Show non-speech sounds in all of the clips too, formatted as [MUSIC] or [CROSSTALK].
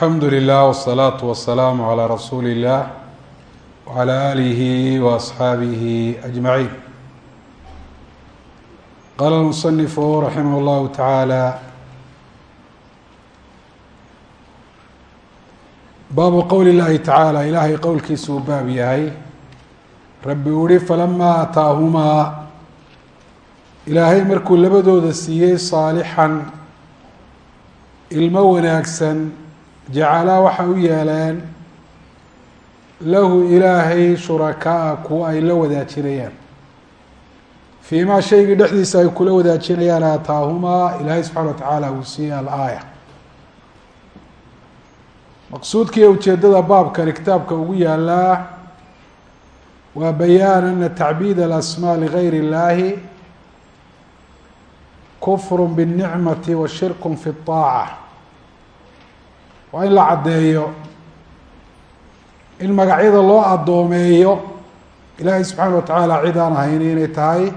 alxamdu lilah wsalaatu wasalaamu calaa rasuuli illah wacalaa aalihi wa asxaabihi ajmaciin qaala almusanifu raximah allahu tacaala baabu qowli llahi tacaala ilaahay qowlkiisa uu baab yahay rabbi uhi falamaa ataahumaa ilaahay markuu labadooda siiyey saalixan ilmo wanaagsan jacalaa waxay u yeeleen lahu ilaahay shurakaa-a kuwa ay la wadaajinayaan. Fiimaa shaygii dhexdiisa ay kula wadaajinayaan aataahumaa ilaahay subxana wa tacaala wuu siiyey alaaya maqsuudkii ujeedada baabkani kitaabka ugu yaalaa waa bayaan ana tacbiid alasmaa ligayr illaahi kufru biاlnicmati wa shirku fi اaaca waa in la caddeeyo in magacyada loo addoomeeyo ilaahay subxaana wa tacaala cid aan ahayn inay tahay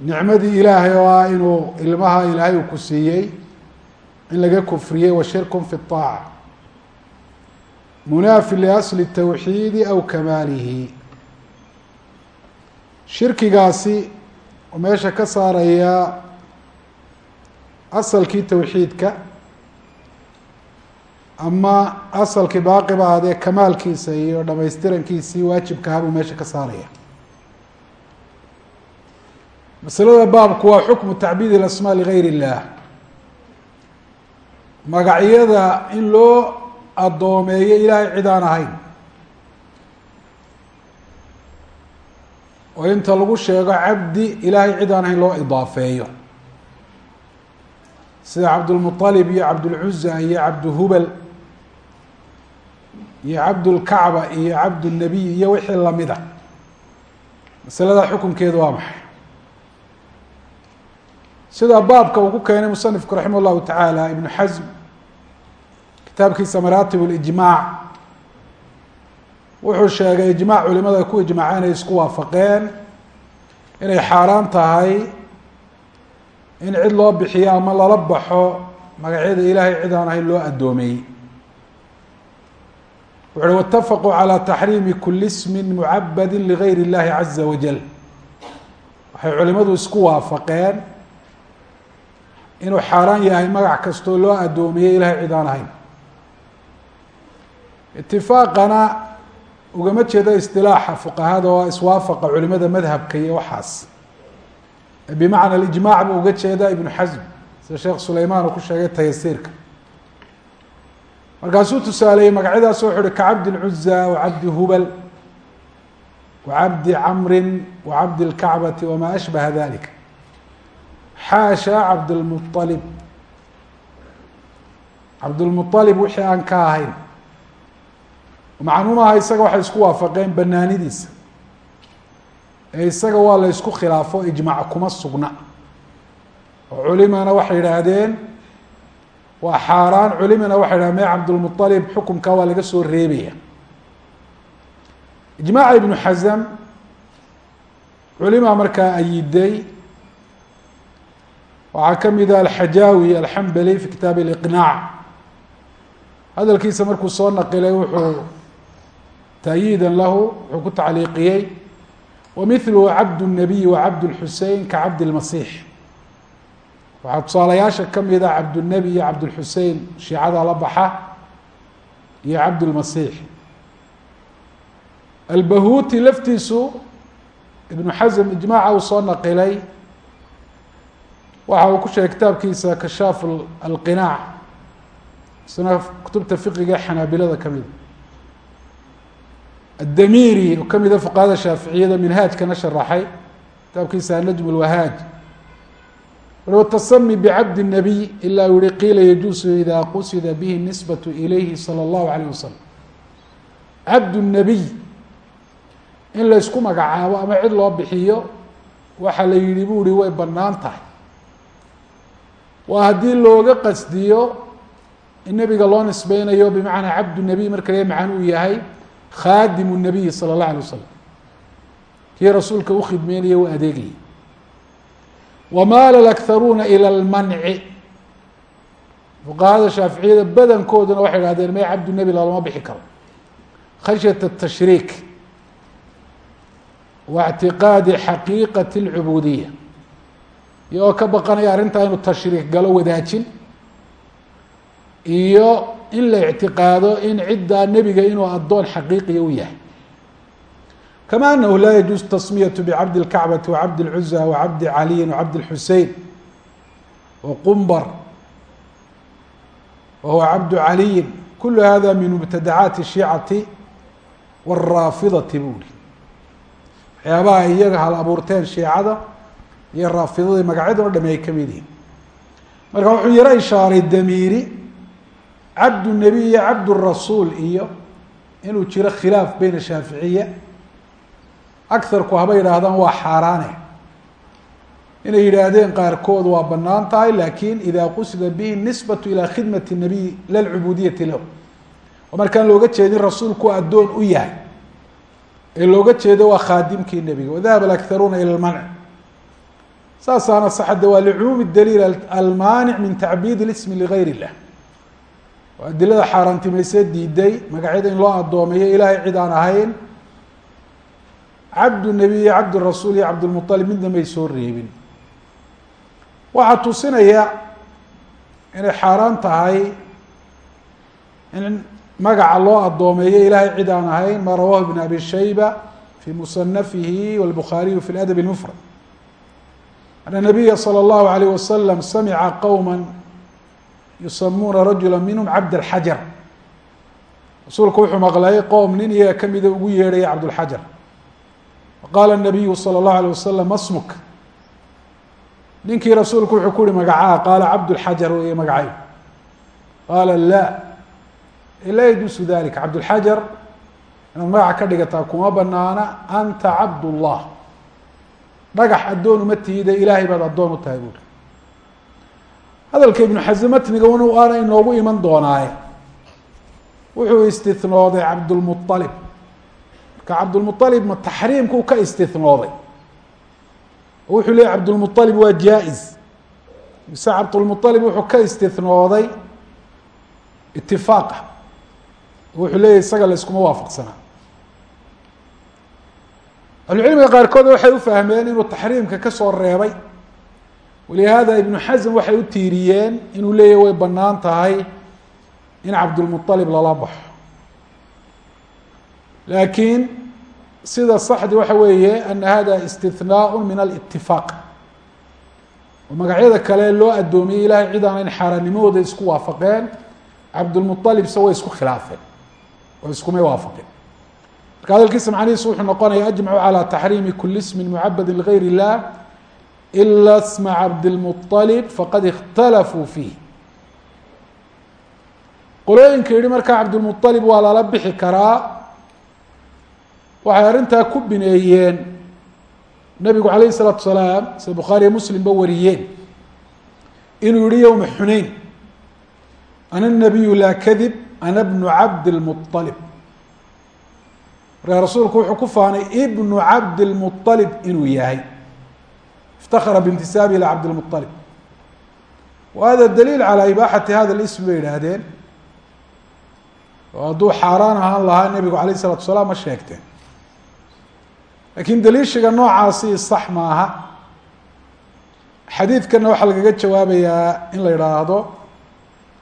nicmadii ilaahay oo ah inuu ilmaha ilaahay uu ku siiyey in laga kufriyey wa shirku fi الطaaca munaafi liasli الtawxiidi aw kamaalihi shirkigaasi oo meesha ka saaraya asalkii tawxiidka ama asalkii baaqiba aadee kamaalkiisa iyo dhamaystirankiisii waajibka habuu meesha ka saaraya. Masalada baabku waa xukmu tacbiid ilasmaa ligayr اllah magacyada in loo addoomeeyo ilaahay cidaan ahayn. Oo inta lagu sheego cabdi ilaahay cid aan ahayn loo idaafeeyo. Sida cabdulmuطalib iyo cabdulcuza iyo cabduhubal iyo cabdulkacba iyo cabdulnabiy iyo wixii lamida masalada xukunkeedu waa maxay? Sida baabka uu ku keenay musanifku raximah llahu tacaala ibnu xasm kitaabkiisa maraatib اlijmaac wuxuu sheegay ijmaac culimada ku ijmaaceen ay isku waafaqeen inay xaaraan tahay in cid loo bixiyo ama lala baxo magacyada ilaahay cid aan ahayn loo addoomeeyey wuxu uhi waitafaquu calى taxriimi kuli ismi mucabadi ligayr اllahi caza wajal waxay culimadu isku waafaqeen inuu xaaraan yahay magac kastoo loo addoomiyey ilahay cid aan ahayn. Itifaaqana ugama jeedo istilaaxa fuqahada oo iswaafaqa culimada madhabka iyo waxaas. Bimacna alijmac buu uga jeedaa ibnu xasm. Sida sheekh sulaymaan uu ku sheegay tayasiirka markaasuu tusaaleeyey magacyadaas wuxu uhi kacabdi lcuza wacabdi hubal wacabdi camrin wacabdi lkacbati wamaa ashbaha dalika xaasha cabdlmualib cabdulmualib wixii aan ka ahayn. Macnuumaha isaga waxay isku waafaqeen banaanidiisa. Ee isaga waa la ysku khilaafo ijmac kuma sugna. Oo culimana waxay yidhaahdeen waa xaaraan culimana waxay yidhahdeen me cabdulmualib xukunka waa laga soo reebaya ijmaaca ibnu xasam culima markaa ayiday waxaa kamida alxajaawi alxambali fi kitaab اliqnaac hadalkiisa markuu soo naqilay wuxuu تأyiida lahu wuxuu ku tacliiqiyey wmilhu cabd الnabiy wacabd الxusein ka cabd الmasix waxaa tusaalayaasha kamida cabdulnebi iyo cabdulxusein shiicada la baxa iyo cabdulmasiix. Albahuuti laftiisu ibnu xasm ijmaaca uu soo naqilay waxa uu ku sheegay kitaabkiisa kashaaf alqinaac isna kutubta fiqiga xanaabilada kamida addamiiri oo kamida fuqahada shaaficiyada minhaajkana sharaxay kitaabkiisa najm lwahaaj watasami bcabd الnabiy ilaa u yihi qiila yajuusu ida qusida bihi nisbaة ilayhi salى اllahu alayh wasalam cabd الnabiy in la ysku magacaabo ama cid loo bixiyo waxa la yihi bu ihi way banaan tahay waa haddii looga qasdiyo in nebiga loo nisbeynayo bimacnaa cabd الnabiy marka le macanu uu yahay khaadim الnabiyi salى الlaه alيه wasalam kii rasuulka ukhidmeynaya u adeegayay wamaala اlأkharuuna ilى اlmanci fuqahada shaaficiyada badankooduna waxay idhahdeen may cabdu nebi loolama bixi karo khashyata tashriik wa اctiqaadi xaqiiqati اlcubuudiya iyagoo ka baqanaya arrintaa inuu tashriik galo wadaajin iyo in la ictiqaado in ciddaa nebiga inuu addoon xaqiiqiya u yahay kama anahu laa yajuuز tasmiyaة bcabdi اlkacbati wacabdi اlcuza wacabdi caliyin wacabdi اlxusein wqumbr wahuwa cabdu caliyin kul hada min mubtadacaati الshicati wاraafidati buri waxyaabaha ay iyaga hal abuurteen shiicada iyo raafidadii magacyada o dhami ay kamid yihiin marka wuxuu yaro ishaaray damiiri cabdu nebiy iyo cabd rasuul iyo inuu jiro khilaaf beyna shaaficiya agarku haba yidhaahdaan waa xaaraane inay yidhaahdeen qaarkood waa banaan tahay lakin ida qusida bihi nisbatu ilى khidmati الnabiy la lcubudiyati lahu oo markaan looga jeedin rasuulku addoon u yahay ee looga jeedo waa khaadimkii nebiga wadahab alakharuuna ilى lmanc saasaana saxade waa licumuumi daliil almaanic min tacbiid اlismi ligayr اllah oo adilada xaaraantimayse diiday magacyada in loo addoomeeyo ilaahay cid aan ahayn cabdu nebiy iyo cabd rasuul iyo cabdlmuطalib midna may soo reebin waxaa tusinaya inay xaaraan tahay in magaca loo addoomeeyo ilaahay cid aan ahayn ma rawahu ibn abi shayba fi musanafihi wاlbukhaariyu fi ladab اlmufrad ana nabiya salى اllahu alayh wasalam samica qowma yusamuuna rajula minhum cabd اlxajar rasuulku wuxuu maqlay qowm nin iyaga kamida ugu yeedhaya cabdاlxajar qaala nabiyu sala allahu alayh wasalam asmuk ninkii rasuulku wuxuu ku yihi magacaa. Qaala cabdulxajar weye magacay. Qaala la. Laa yajuusu dalika cabdulxajar inaad magaca ka dhigataa kuma banaana anta cabdullah. Dhagax addoon uma tiide ilaahay baad addoon u tahay buuri hadalka ibnu xasim matniga aana inoogu iman doonaaye. Wuxuu istinooday cabdulmualib marka cabdulmualib ma taxriimkuu ka istinooday wuxuu leeyay cabdulmualib waa jaa-is. Mise cabdulmualib wuxuu ka istinooday itifaaqa wuxuu leeyahy isaga la iskuma waafaqsanaa ahlucilmiga qaarkood waxay u fahmeen inuu taxriimka ka soo reebay. Walihada ibnu xasm waxay u tiiriyeen inuu leeyahy way bannaan tahay in cabdulmualib lala baxo laakiin sida saxdi waxa weeye ana hada istinaau min alitifaaq oo magacyada kale loo addoomiyey ilahay cid xaaraannimadooda isku waafaqeen cabdulmualib se way isku khilaafeen oo iskumay waafaqeen. Marka hadalkiisa macnihiisu wuxuu noqonaya ajmacu calى taxriimi kuli ismi mucabadi ligayr اllah ila sma cabdilmualib faqad ikhtalafuu fiih qolooyinka yihi markaa cabdulmualib waa lala bixi karaa waxay arrintaa ku bineeyeen nabigu calayh isalaatu salaam sida bukhaariyo muslimba wariyeen inuu yihi yowma xunayn ana nabiyu laa kadib ana bnu cabdi lmualib markaa rasuulku wuxuu ku faanay ibnu cabdi lmualib inuu yahay. Iftakara biintisaabi ilaa cabdilmualib wa hada daliil calaa ibaaxati hada lism bay yidhaahdeen. Oo hadduu xaaraan ahaan lahaa nebigu calayh isalaatu salaam ma sheegteen lakiin daliishiga noocaasi sax maaha xadiidkana waxaa lagaga jawaabayaa in la idhaahdo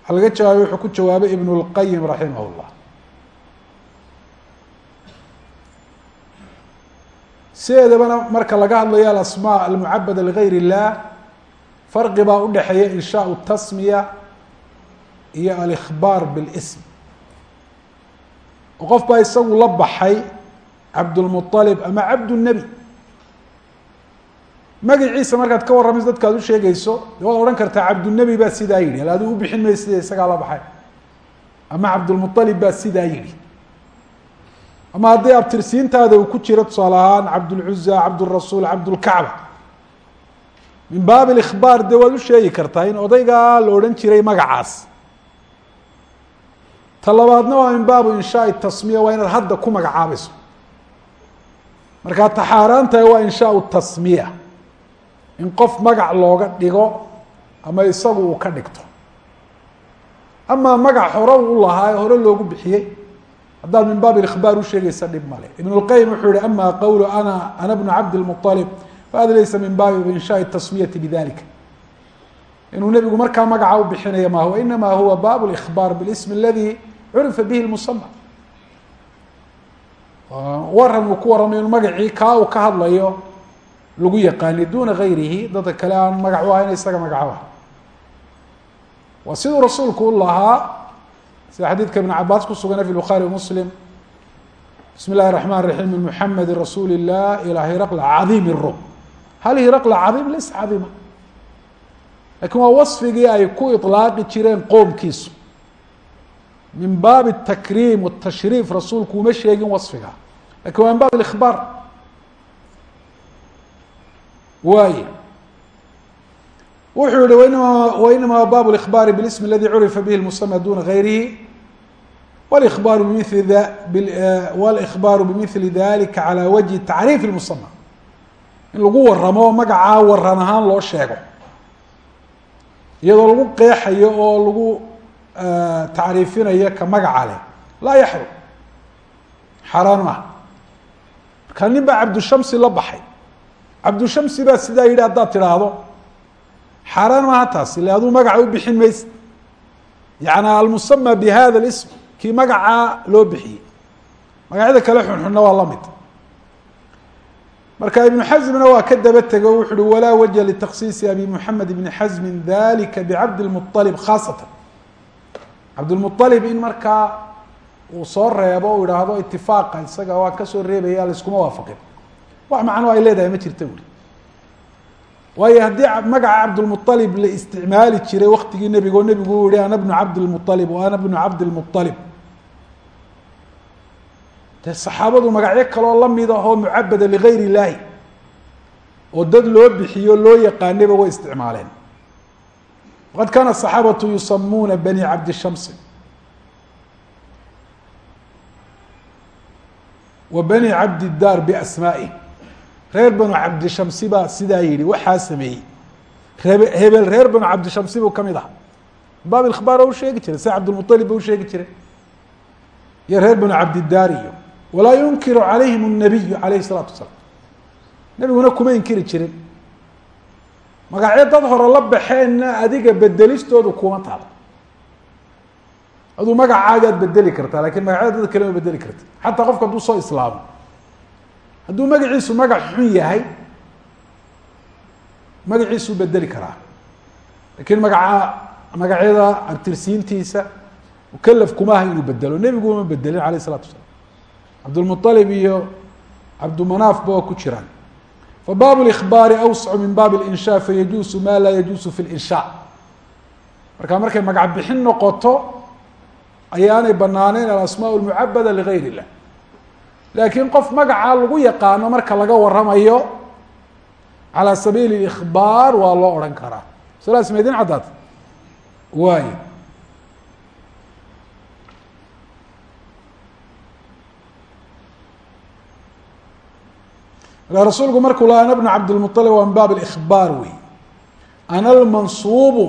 waxaa laga jawaabay wuxuu ku jawaabay ibn اlqayim raximah اllah sideedabana marka laga hadlayo alasmaa almucabada ligayr اllah farqi baa udhexeeya inshaau tasmiya iyo alikhbaar biاlsm oo qof baa isagu la baxay cabdulmualib ama cabdulnebi magaciisa markaad ka warramayso dadka ad u sheegayso de waad odhan kartaa cabdulnebi baa sidaa yidhi. Al adigu u bixin maysa sida isagaa la baxay? Ama cabdulmualib baa sidaa yidhi. Ama haddii abtirsiintaada uu ku jiro tusaale ahaan cabdulcuza cabdulrasuul cabdulkacba. Min baab ikhbaar dee waad u sheegi kartaa in odaygaa la odhan jiray magacaas. Ta waa min baabu inshaai tasmiya waa inaad hadda ku magacaabayso markaa taxaaraantahay waa inshaau tasmiya in qof magac looga dhigo ama isagu uu ka dhigto amaa magac hore u lahaa ee hore loogu bixiyey haddaad min baab ikhbaar usheegaysa dhib male ibn اlqayim wuxuu yihi ama qowlu ana ana bnu cabd اlmuطalib fahada laysa min baabi inshaءi tasmiyati bidalika inuu nebigu markaa magaca u bixinaya ma huwa inama huwa bab اlإkhbaar bاlism aladi curifa bihi اlmusama waran uu ku warramayo in magacii kaa uu ka hadlayo lagu yaqaani duna gayrihi dadka kale aan magac u ahayn isaga magacaba waa siduu rasuulku u lahaa sida xadiidka ibn cabaas ku sugana fi bukhaari muslim bismi illahi raxmaan raxiim min rasuuli illah ilaa hiraqla cadiim rom hal hiraqla cadiim laysa cadiima? Lakin waa wasfigii ay ku ilaaqi jireen qoomkiisu min baab الtakriim والtashriif rasuulku uma sheegin waصfiga lakin waa min bab اإkhbaar waay wuxuu yihi wainama wainama bab اإkhbaari bاsm اladi curifa bihi الmusamى duna gayrihi wاlإkhbaaru bimili wاlإkhbaaru bimili dalika calى wajhi tacriif الmusamى in lagu waramo magacaa waran ahaan loo sheego iyadoo lagu qeexayo oo lagu tacriifinayo ka magaca leh laa yaxrum xaaraan maaha marka nin baa cabdushamsi la baxay cabdushamsi baa sidaa yidhi haddaad tidhaahdo xaaraan maaha taas ille aduu magaca u bixin maysa yaعni almusama bihada اlism kii magacaa loo bixiyey magacyada kale xunxunna waa la mid marka ibnu xasmna waa ka daba tego wuxu uhi walaa wajha litaksiisi abi muxamed ibni xasmi dalika bicabd اlmuطalib khaasatan cabdulmualib in markaa uu soo reebo u idhaahdo itifaaqa isaga waan ka soo reebaya laiskuma waafaqin. Wax macno ay leedahay ma jirta buuri waayo haddii magaca cabdulmualib la isticmaali jiray waktigii nebiga oo nebigu u yihi ana bnu cabdilmualib o ana bnu cabdilmualib dee saxaabadu magacyo kaloo la mid ahoo mucabada ligayr illaahi oo dad loo bixiyo loo yaqaanayba way isticmaaleen waqad kaana asaxaabatu yusamuuna bani cabdi shamsi wa bani cabdi daar biasmaa'ih reer banu cabdishamsi baa sidaa yihi waxaa sameeyey rebe hebel reer banu cabdishamsi buu kamid aha baab ikhbaar oo u sheegi jiray sida cabdilmuطalib ba u sheegi jiray iyo reer banu cabdidaar iyo walaa yunkiru calayhim الnabiyu alayhi الsalaatu wasalaam nebiguna kuma inkiri jirin magacyo dad hore la baxeenna adiga bedelistoodu kuma taalo aduu magacaagaad bedeli kartaa laakiin magacyo dad kale ma bedeli karta. Xataa qofka hadduu soo islaamo. Hadduu magaciisu magac xun yahay magaciisuu bedeli karaa. Lakin magaca magacyada abtirsiintiisa mukalaf kuma aha inuu bedelo. Nebiguma bedelin alayh isalaatu wasalaam. Cabdulmualib iyo cabdimanaafba waa ku jiraan. fabaab اlإkhbaari awscu min baab اlinshaa fayajuusu ma laa yajuusu fi اlinshaa marka markay magac bixin noqoto ayaanay banaaneyn alasmaaء اlmucabada ligayr الlah laakiin qof magacaa lagu yaqaano marka laga waramayo calى sabiili اإkhbaar waa loo odhan karaa salaas ma idin caddaad waay rasuulku markuu la ana bnu cabdilmuطalib waa min baab اlإkhbaar wey ana almansuubu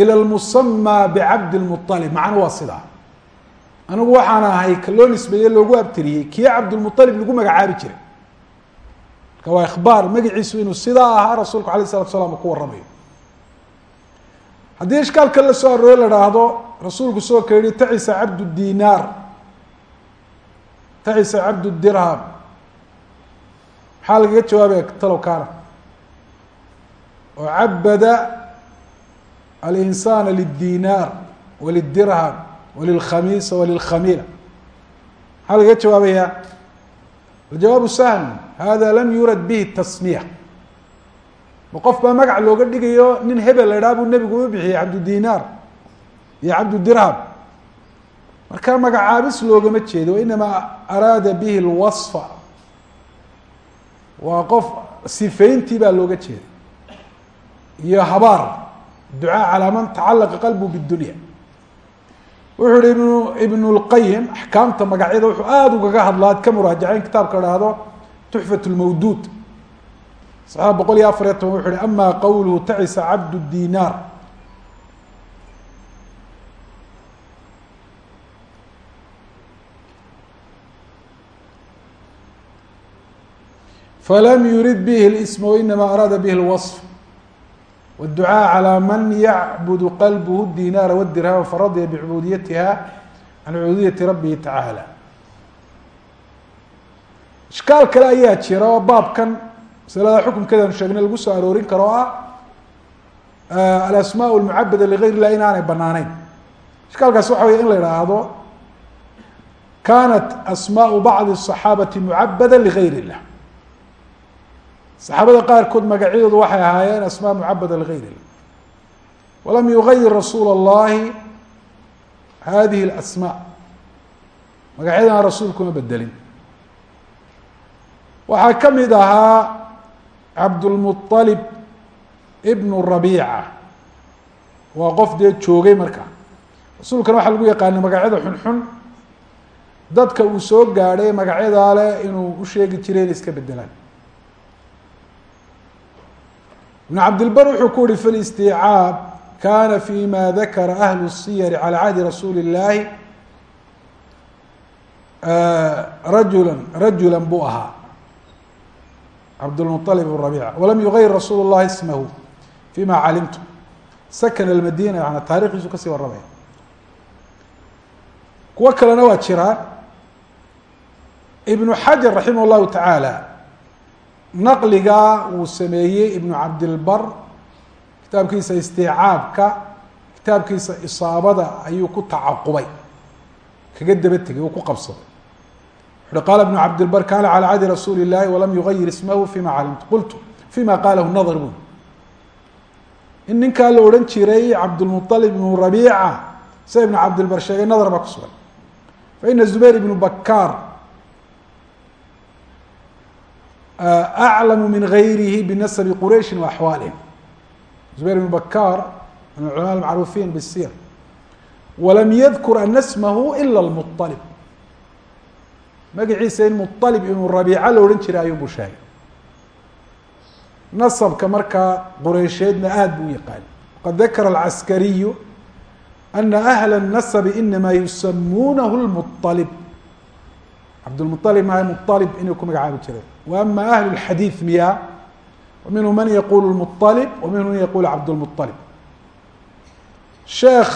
ilى اlmusamى bcabd الmuطalib macnu waa sidaa anigu waxaan ahay ka loo nisbeeye loogu abtiriyey kii cabdulmuطalib lagu magacaabi jiray marka waa ikhbaar magaciisu inuu sidaa ahaa rasuulku alayه الsalatu slam uu ku waramayo haddii ishkaalka la soo aroori la haahdo rasuulku soo ka yihi tacisa cabd الdinaar tacisa cabd الdirham maxaa lagaga jawaabaya talow kaana oo cabada alinsana lidinaar walidirham walilkhamiisa walilkhamiila maxaa lagaga jawaabaya aljawaabu sahl hada lam yurad bihi tasmiya. Ma qof baa magac looga dhigayo nin hebel la idhaha buu nebigu u bixiyey cabdudinaar iyo cabdudirham marka magacaabis loogama jeedo wainamaa araada bihi lwasfa waa qof sifayntii baa looga jeeda iyo habaar ducaa calaa man tacalaqa qalbu bidunya wuxuu ihi ibnu ibnu lqayim axkaamta magacyada wuxuu aada ugaga hadlaa ad ka muraajaceyn kitaabka dhahdo tuxfat lmawduud saxiixa boqol iyo afar iyo toban wuxu uhi ama qowluhu tacisa cabdu dinaar falam yurid bih اlsm wainama araada bih اlwaصf wاdducاء calى man yacbud qalbh الdinaara wالdirham faradya bicubudiyatiha can cubudiyati rabihi tacaalى ishkaal kale ayaa jira oo baabkan masalada xukunkeedanu sheegnay lagu soo aroorin karo o ah alasmaaء اlmucabada ligayr الlah in aanay banaaneyn ishkaalkaas waxa wey in la idhaahdo kanat asmaaء bacضi الصaxaabati mucabada ligayr الlah saxaabada qaarkood magacyadoodu waxay ahaayeen asmaa mucabada ligayr illah walam yugayir rasuul اllahi hadihi اlasmaa magacyadana rasuulkuma bedelin waxaa ka mid ahaa cabdulmuطalib ibn rabiica waa qof dee joogay marka rasuulkana waxaa lagu yaqaanay magacyada xunxun dadka uu soo gaadhay magacyadaa leh inuu u sheegi jiray inay iska bedelaan ibn cabdilbar wuxuu ku uhi fi listiicaab kana fi ma dakara ahlu الsiyar calى cahdi rasuuli اllahi rajula rajula buu ahaa cabdulmuطalib bn rabiica walam yugayir rasuul اllahi ismahu fima calimtu sakana اmadina yana taarikhdiisu kasii warramaya kuwo kalena waa jiraan ibnu xajar raximah اllahu taعaalى naqligaa wuu sameeyey ibnu cabdilbar. Kitaabkiisa istiicaabka kitaabkiisa isaabada ayuu ku tacaqubay. Kaga daba tegay uu ku qabsaday. Wuxuhi qaala ibnu cabdilbar kaana calaa cadi rasuuli illaahi walam yugayir ismahu fima calimtu qultu fima qaalahu nadar buu in ninkaa la odhan jiray cabdulmualib ibnu rabiica sida ibnu cabdilbar sheegay nadar baa ku sugan. Faina zubayr ibnu bakaar aclamu min gayrihi binasabi qurayshi wa axwaalihim zubayr bn bakar min culama lmacruufiin bisir walam yadkur ana smahu ila lmualib magaciisa in mualib ibnu rabiica la odhan jiray ayuunbuu sheegay nasabka markaa qureysheedna aada buu u yaqaan qad dakara alcaskariyu ana ahla nasabi inamaa yusamuunahu lmualib cabdlmualib maaha mualib inuu ku magacaabi jiray wa ama ahlu اlxadiid miya minhu man yaqulu muطalib wa minhu man yaqulu cabdulmuطalib sheekh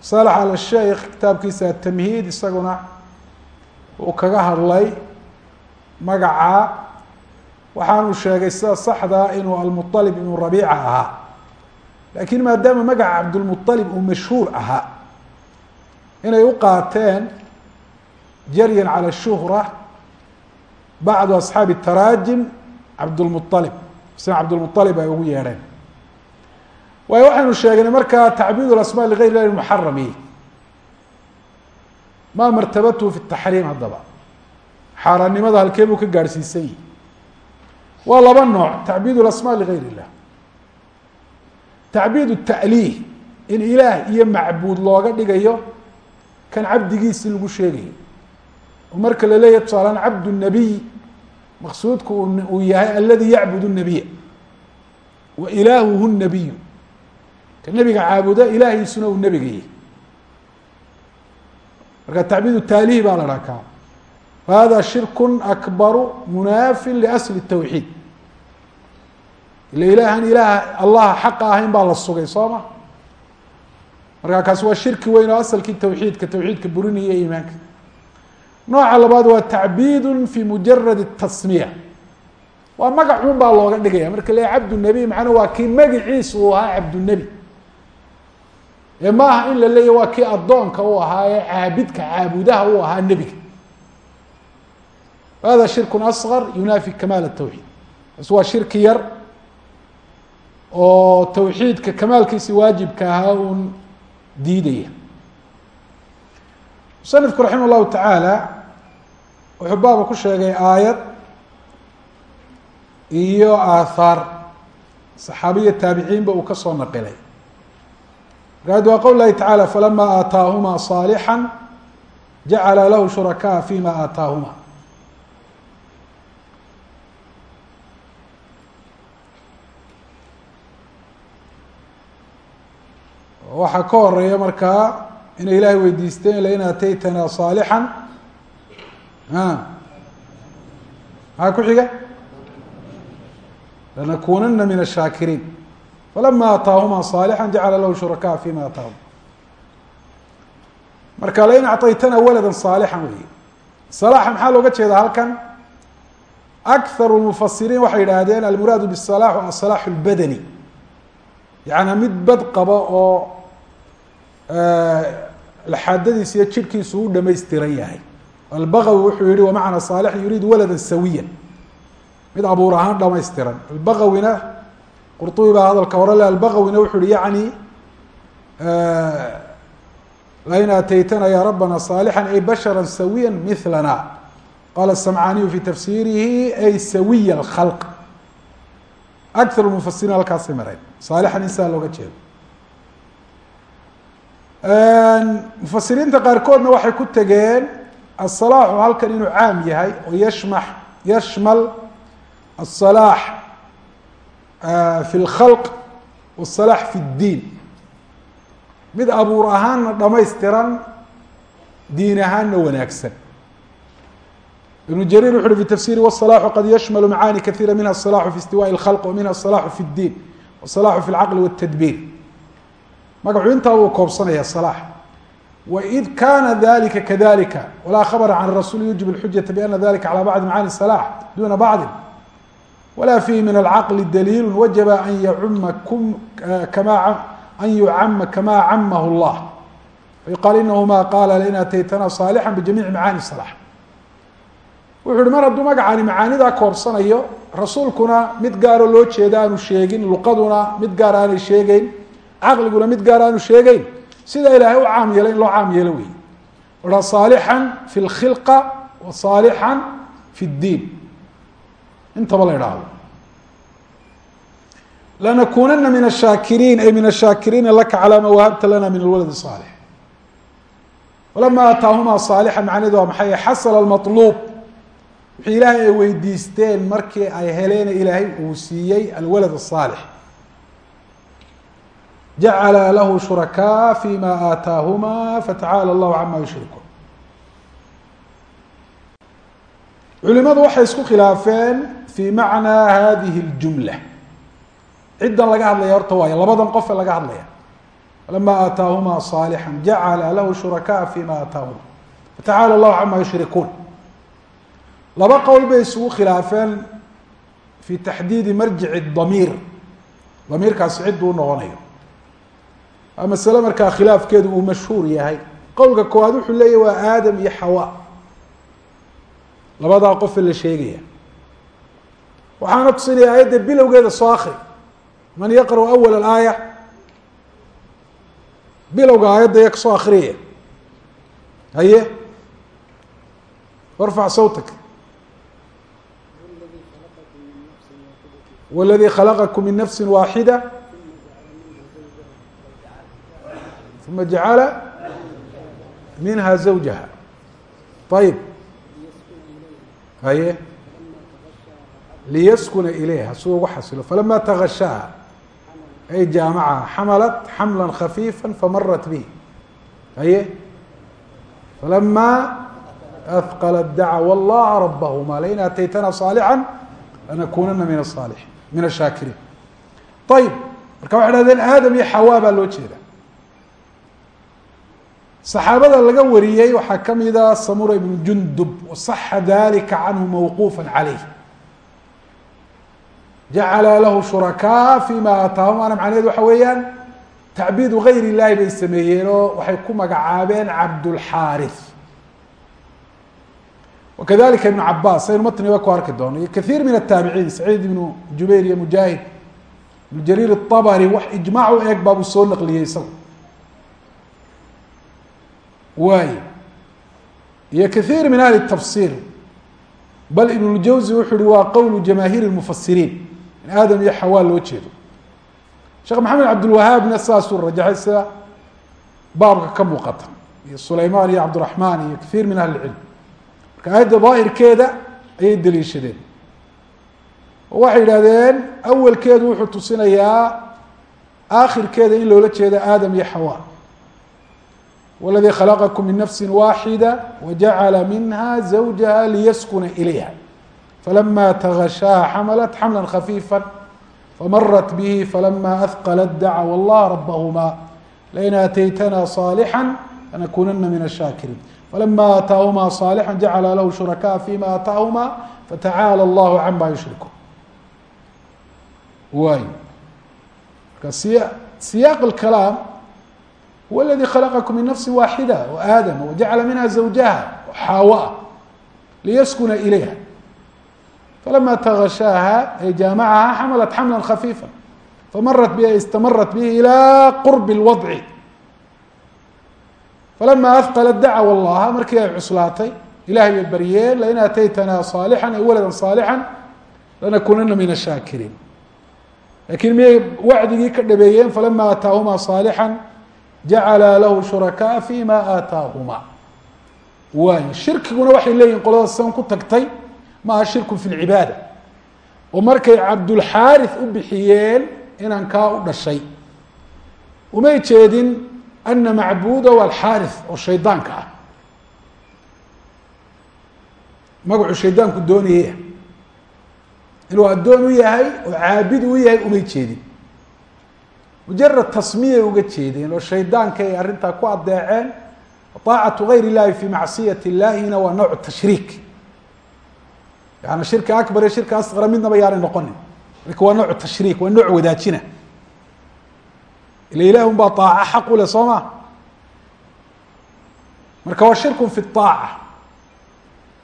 salax al sheikh kitaabkiisa atamhiid isaguna uu kaga hadlay magaca waxaanu sheegay sida saxdaa inuu almuطalib ibnu rabiica ahaa lakin maadaama magaca cabdulmuطalib uu mashhuur ahaa inay u qaateen jaryan calى shuhra bacdu asxaabi taraajim cabdulmuطalib isna cabdulmuطalib ay ugu yeedheen. Waayo waxaynu sheegnay markaa tacbiid asma ligayr lah muxarami ma martabatuhu fi taxriim haddaba. Xaaraannimada halkee buu ka gaadhsiisan yihi waa laba nooc tacbiid asma ligayr illah tacbiid ta'liih in ilaah iyo macbuud looga dhigayo kan cabdigiisi lagu sheegayo oo marka la leeyahy tusaalaan cabd الnabiy maqsuudku uu yahay aladi yacbud الnabiya wa ilaahuhu الnabiyu ka nebiga caabuda ilaahiisuna uu nebiga yahy marka tacbiid taalihi baa la dhaha kaa hada shirku akbaru munaafin liasli الtawxiid ila ilaahan ilaah allaha xaqa ahayn baa la sugay soo ma marka kaasi waa shirki weyn oo asalkii tawxiidka tawxiidka burinaya iimaanka nooca labaad waa tacbiid fi mujarad tasmiya waa magacun baa looga dhigaya. Marka le cabdunebi macnaa waa kii magiciisa uu ahaa cabdunebi ee ma aha in la leeya waa kii addoonka u ahaa ee caabidka caabudaha u ahaa nebiga. Hada shirkun asqar yunaafi kamaal tawxiid bas waa shirki yar oo tawxiidka kamaalkiisa waajibka ahaa uun diidaya. Musanifku raximah llahu wuxuu baaba ku sheegay aayad iyo aathaar saxaabiya taabiciinba uu ka soo naqilay. Markaad waa qowl lahi tacaala falama aataahuma saalixa jacala lahu shurakaa fima aataahuma. Waxaa ka horreeya markaa inay ilaahay weydiisteen lain aateytana saalixan maxaa ku xiga lanakunana min الshaakiriin falama ataahuma صaalixا jacala lahu shurakaء fima ataahum marka lain acطaytana walada صaalixا wey صalaxa maxaa looga jeeda halkan akharu mufasiriin waxay yidhaahdeen almuraadu bالصalax aلصalax اlbadani yaعni mid bad qaba oo laxaadadiisa iyo jidhkiisu u dhamaystiran yahay albaqawi wuxuu yihi wamacna saalix yuriid walada sawiya mid abuur ahaan dhamaystiran albaqawina qurdubi baa hadalka hore le albaqawina wuxuu yihi yacni lain ya rabbana saalixan ay bashara sawiya milana qaala samcaniyu fi tafsiirihi ay sawiya alkhalq. Akar mufasiriin halkaasay mareen. Saalixan insaa looga jeedo. Mufasiriinta qaarkoodna waxay ku tegeen aلصalaaxu halkan inuu caam yahay oo yashmax yashmal الصلاح في الkخلق والصلاح في الdين mid abuur ahaanna dhamaystiran diin ahaanna wanaagsan iبن جرير وxu uhi في تفsير والصلاح qad yشمل معاني كثيرة minha الصلاح في استواء الخلق ومنha الصلاح في الdين والصلاح في العقل والتدبير magacu intaa wuu koobsanaya صلاح وإd kana ذلika كذلika ولا خبر عن الرسول يuجب الحuجة بأن ذلika على بعض معاني الصلاح دuنa بعض ولا فيه من العقل دليل وجب أن يعم كما أن يعم كما عمه الله فيقال إنه ما قال لin أتيتنا صالحا بجميع معاني الصلاح wuxu uhi mar hadduu magacani macaanidaa koobsanayo rasuulkuna mid gaaroo loo jeeda aanu sheegin luqaduna mid gaar aanay sheegeyn caqliguna mid gaar aanu sheegeyn sida ilaahay u caam yeelay in loo caam yeelo wey a صaalixا في الkhilقة wa صaalixا في الdiin intaba la idhaahdo lanakunana min الshaakiriin ay min الshaakiriina laka calى ma wahabta lana min اlwalad الصaalix falama ataahuma صaalixا macnahedu waa maxay xasla الmaطluub wixii ilaahay ay weydiisteen markii ay heleena ilaahay uu siiyey alwalad الصaalix jacala lahu shurakaa fi ma aataahuma fatacaala allahu cama yushrikuun culimadu waxay isku khilaafeen fi macnaa hadihi اljumla ciddan laga hadlaya horta waayo labadan qofe laga hadlaya. lama aataahuma صaalixan jacala lahu shurakaa fi ma aataahuma fatacaala allahu cama yushrikuun laba qowl bay isugu khilaafeen fi taxdiidi marjici damiir damiirkaasi cidduu unoqonayo masle markaa khilaafkeedu uu mashhuur yahay. Qowlka koowaad wuxuu leeyahy waa aadam iyo xawa labadaa qofa la sheegaya. Waxaana tusinaya aayadda bilowgeeda soo akri man yaqra' awal aaya bilowga aayadda iya ka soo akriya haye? Warfac sawtak waladii khalaqakum min nafsi waaxida uma jacala minha zawjaha ayib haye liyaskuna ilayha siduu ugu xasilo falama tagashaha ay jaamacaha xamalat xamla khafiifa famarat bih haye falama ahqalat dacaw allaha rabahuma lain ataytana saalixan lanakunana min asaalixiin min ashaakiriin ayib marka waxay dhahdeen aadam iyo xawaa baa loo jeeda saxaabada laga wariyey waxaa kamida ah samura ibnu jundub wasaxa dalika canhu mawquufa calayh. Jacala lahu shurakaa fima ataahum ana macnaheed waxa weeyaan tacbiidu gayr illahi bay sameeyeenoo waxay ku magacaabeen cabdulxaarif wakadalika ibnu cabaas aynu matniba ku arki doono iyo kaiir min ataabiciin saciid ibnu jubayr iyo mujaahid ibnu jariir abari wax ijmaac u eeg baabuu soo naqliyey isagu waay iyo kaiir min ahli الtafsir bal ibn اljawzi wuxu uhi waa qowlu jamaahiir الmufasiriin in aadam iyo xawaa loo jeedo sheekh maxamed cabdulwahaabna saasuu rajaxay sida baabka ka muuqata iyo sulaymaan iyo cabdiraxmaan iyo kaiir min ahli اcilm marka aayadda daahirkeeda ayay deliishadeen oo waxay yidhahdeen awelkeedu wuxuu tusinayaa aakhirkeeda in loola jeedo aadam iyo xawa waladii khalaqakum min nafsi waaxida wajacala minha zawjaha liyaskuna ilayha falama tagashaaha xamalat xamla khafiifa famarat bihi falama ahqalat dacawa allah rabahuma lain aataytana صaalixا lanakunana min الshakiriin falama aataahuma صaalixا jacala lahu shurakaءa fima aataahuma fatacaalى اllahu cama yushrikuun waay marka siya siyaaq اkalaam huw اladii khalaqakum min nafsi waaxida aadama wajacala minha zawjaha xaawa liyaskuna ilayha falama tagashaaha ay jaamacaha xamalat xamla khafiifa famarat bi istamarat bihi ilaa qurbi اlwadci falama afqala dacaw allaha markii ay cuslaatay ilahay bay baryeen lain ataytanaa saalixan ay walada saalixan lanakunana min ashaakiriin lakiin miyay wacdigii ka dhabeeyeen falama ataahumaa saalixan jacala lahu shurakaءa fima aataahuma waay shirkiguna waxay leeyihiin qolada san ku tagtay maaha shirku fi lcibaada oo markay cabdulxaarith u bixiyeen inaan kaa u dhashay umay jeedin ana macbuuda alxaarith oo shaydaanka ah magacu shaydaanku doonayay inuu addoon u yahay oo caabid u yahay umay jeedin mujarad tasmiyay uga jeedeen oo shaydaanka ay arrintaa ku adeeceen aacatu gayr illahi fi macsiyat illahina waa nooc tashriik yani shirka akbar iyo shirka asqara midnaba yaanay noqonin marka waa nooc tashriik waa nooc wadaajina ila ilahi un baa aaca xaq u leh soo ma marka waa shirku fi الطaaca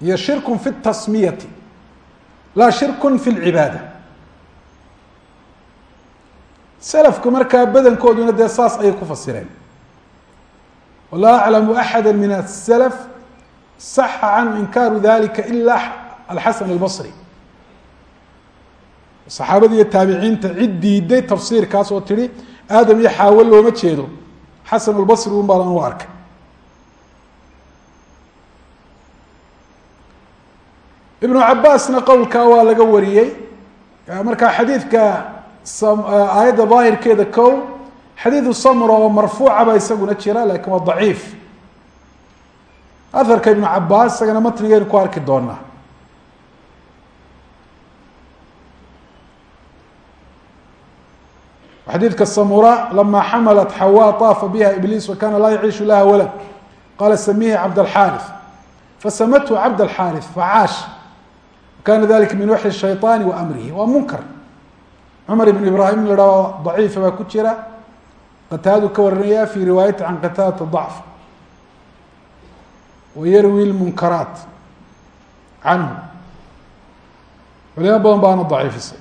iyo shirku fi الtasmiyati laa shirku fi اlcibaada selafku markaa badankooduna dee saas ayay ku fasireen. Walaa aclamu axada min aلslf saxa canhu inkaaru dalika ila alxasan albasri. Saxaabada iyo taabiciinta cid diiday tafsiirkaas oo tihi aadam iyo xaawo looma jeedo. Xasan albasri un baan u arkay. Ibnu cabaasna qowlkaa waa laga wariyey. Markaa xadiidka aayadda daahirkeeda kow xadiidu samra oo marfuuca baa isaguna jira lakin waa daciif aharka ibnu cabaas isagana matnigeenu ku arki doonaa xadiidka samura lama xamalat xawa طaafa biha ibliis wakana laa yaciishu laha walad qala samihi cabd اlxaariث fasamathu cabd اlxaariث facaash wakana dalika min waxyi الshayطaani wa amrihi waa munkar cumar ibn ibrahim in la hahdo daciifa baa ku jira qataadu ka warinaya fi riwaayati can qataadata ضacf wayarwi lmunkaraat canhu culimo badan baana daciifisay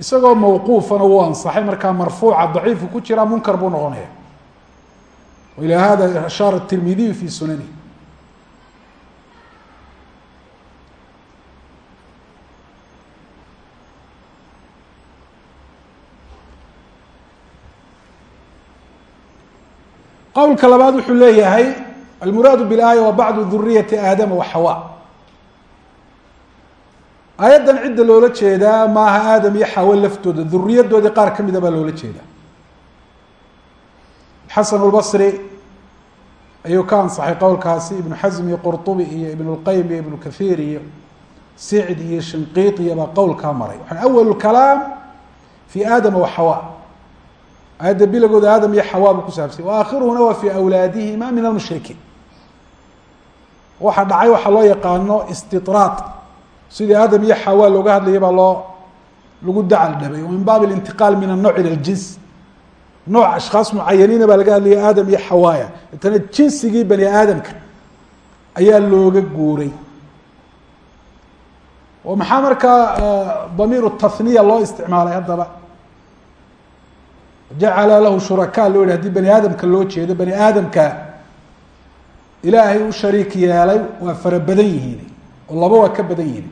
isagoo mawquufana wuu ansaxay markaa marfuuca daciifku ku jira munkar buu noqonaya ilى hada ashaara الtirmidiyu fi sunani qowlka labaad wuxuu leeyahay almuraadu biاlaaya wa bacdu duriyati aadama wa xawa aayaddan cidda loola jeedaa maaha aadam iyo xawo laftooda duriyadoodii qaar ka mida baa loola jeedaa xasan اlbasri ayuu ka ansaxay qowlkaasi ibnu xasm iyo qurطubi iyo ibn اlqayim iyo ibnu kahiir iyo sicd iyo shinqiiطiya baa qowlkaa maray waxaan awal kalaam fi aadama wa xawa ayadda bilagooda aadam iyo xawaabu kusaabsay waakhiruhuna waa fii awlaadihima min almushrikiin waxa dhacay waxaa loo yaqaano istiraad sidii aadam iyo xawaa looga hadlayay baa loo lagu dacal dhabay min baab intiqaal min anooc ila ljins nooc ashkhaas mucayaniina baa laga hadlayay aadam iyo xawaaya itana jinsigii bani aadamka ayaa looga guuray oo maxaa markaa damiir taniya loo isticmaalay haddaba jacala lahu shuraka loo yihi haddii bani aadamka loo jeedo bani aadamka ilaahay u shariik yeelay waa fara badan yihiin oo laba waa ka badan yihiin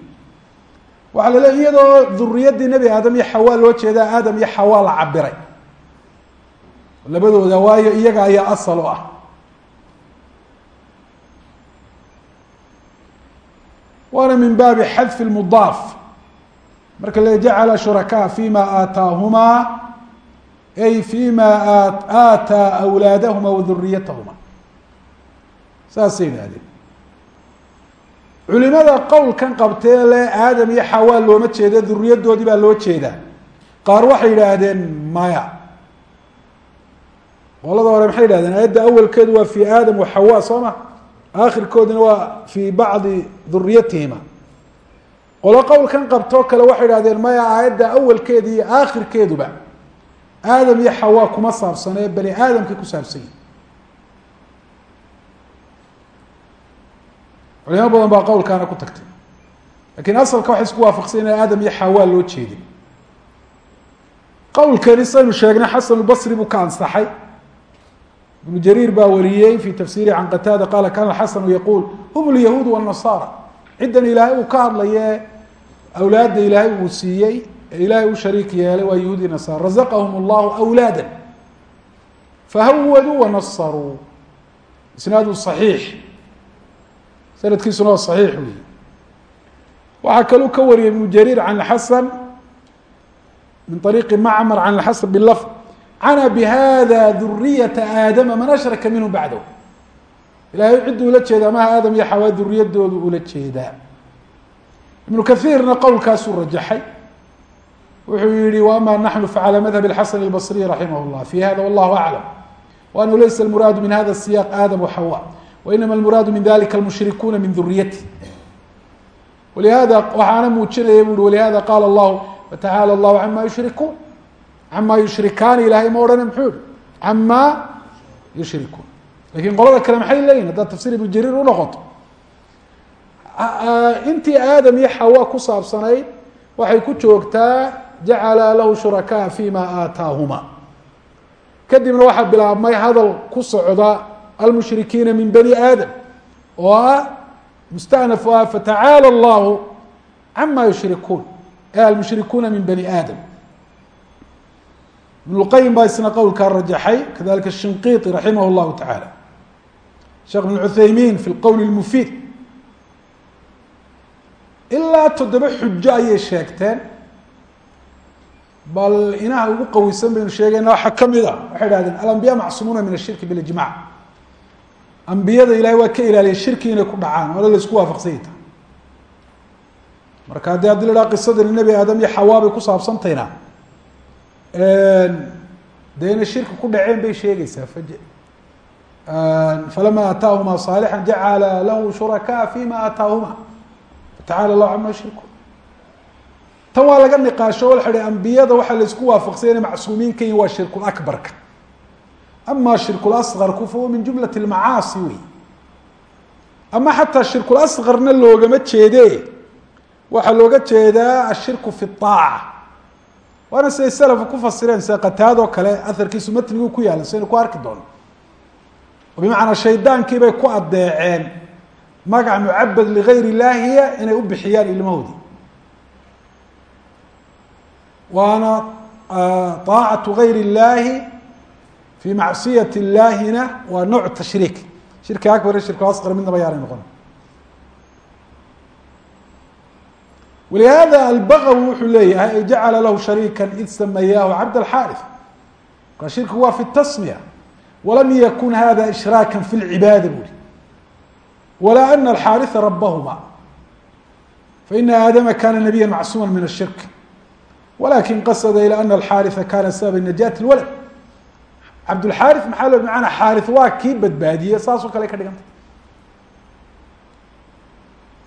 waxaa la leey iyadoo duriyadii nebi aadam iyo xawa loo jeedaa aadam iyo xawa la cabiray labadooda waayo iyaga ayaa asal u ah waana min baabi xadfi mudaaf marka la jacala shurakaa fima aataahumaa ay fima aataa awlaadahuma wa duriyatahuma saasay yidhaahdeen culimada qowlkan qabtee le aadam iyo xawaa looma jeedo duriyadoodii baa loo jeedaa qaar waxay yidhaahdeen maya. Qolada hore maxay yidhahdeen aayadda awalkeedu waa fi aadam wa xawa soo ma? Aakhirkooduna waa fi bacdi duriyatihima qolo qowlkan qabtoo kale waxay idhahdeen maya aayadda awalkeeda iyo aakhirkeeduba aadam iyo xawaa kuma saabsanee bani aadamkay ku saabsan culimo badan baa qowlkaana ku tagtay. Lakiin asalka waxay isku waafaqsan in aadam iyo xawaa loo jeedin. Qowlkani saynu sheegnay xasanulbasri buu ka ansaxay. Ibnu jariir baa wariyey fi tafsiri can qataada qaala kana xasanu yaquul hum lyahuud wاnasaara ciddan ilaahay uu ka hadlaye awlaadda ilaahay uu siiyey ee ilaahay u shariik yeelay waa yahuudi nasaara razaqahum allahu awlaada fahawaduu wanasaruu isnaadu صaxiix sanadkiisuna waa صaxiix wey waxaa kaluu ka wariyay ibnu jariir can xasan min طariiqi macmar can xasan bilafd cana bihada duriyata aadama man ashraka minhu bacdahu ilahay cidduu ula jeedaa maha aadam iyo xawaa duriyadoodu ula jeedaa ibnu kaiirna qowlkaasuu rajaxay wuxuu yihi wama naxnu facalى madhab اxasan اbصriي raximah اllah fi hada wallahu aclam وأنه laysa الmuraadu min hada الsiyaq aadam وxawا وinama الmuraadu min dalika الmushrikuuna min duriyati walihada waxaana muujinaya bu i walihada qaala اllahu fatacaalى اllahu cama yushrikuun cama yushrikaani ilahay ma odhana muxuu yihi cama yushrikuun lakin qolada kale maxay leeyihin haddaad tafsir ibnu jariir unoqoto intii aadam iyo xawa ku saabsanayd waxay ku joogtaa jacalaa lahu shurakaa fi ma aataahuma kadibna waxaa bilaabmay hadal ku socda almushrikiina min bani aadam oo ah mustanafu ah fatacaala allahu cama yushrikuun ee almushrikuuna min bani aadam ibnulqayim baa isna qowlkaa rajaxay kadalika shinqiiti raximah llahu tacaala sheekh ibn fi lqowl lmufiid ilaa toddoba xujo ayay sheegteen bal inaha ugu qawisan baynu sheegayna waxaa ka mid a ah. waxay dhahdeen alambiya macsumuuna min ashirki bilijmac ambiyada ilahay waa ka ilaaliya shirki inay ku dhacaan oona la isku waafaqsanya tahay marka haddii haddii la dhaha qisadani nebi aadam iyo xawaa bay ku saabsantayna dee inay shirki ku dhaceen bay sheegaysaa faj falama ataahumaa saalixan jacala lahu tan waa laga niqaasho waxa hi ambiyada waxaa la isku waafaqsay inay macsuumiin ka yihiin waa shirkulabarka ama shirkulasqarku fahuwa min jumlat lmacaasi wey. Ama xataa shirkulasqarna loogama jeede waxaa looga jeedaa ashirku fi aaca waana siday salafu ku fasireen sida qataadoo kale aharkiisu matniguu ku yaalan saynu ku arki doono. Oo bimacnaa shaydaankiibay ku adeeceen magac mucabad ligayr illaahiya inay u bixiyaan ilmahoodii waana طaacatu gayr اllaahi fi macsiyat اllaahina waa nooc tashriik shirki akbar iyo shirku asqar midnaba yaanay noqon walihada albagawi wuxuu leeyahay ay jacala lahu shariika id samayaahu cabd اlxaarif markaa shirkigu waa fi tasmiya walam yakun hada ishraaka fi lcibaada buri walaa ana alxaariثa rabahuma faina aadama kana nabiya macsuuma min الshirk walakin qasada ilى ana alxaariثa kana sababa najaati اlwalad cabdulxaarif maxaa lo maana xaari waa kii badbaadiyey saasoo kale ka dhiganta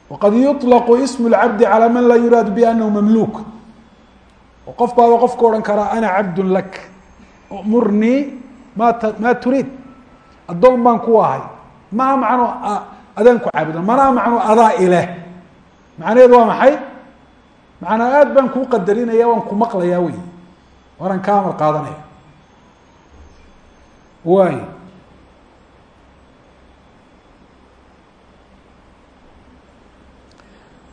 waqad yuطlaqu ismu اlcabdi calى man laa yuraadu bi anahu mamluuk oo qof baaba qofka odhan karaa ana cabdu lak murnii ma t ma turiid addoon baan ku ahay maha macno adaan ku caabuda manaa macno adaa ileh macnaheedu waa maxay macnaa aad baan kuu qadarinaya waan ku maqlayaa wey waran ka amar qaadanaya. Waay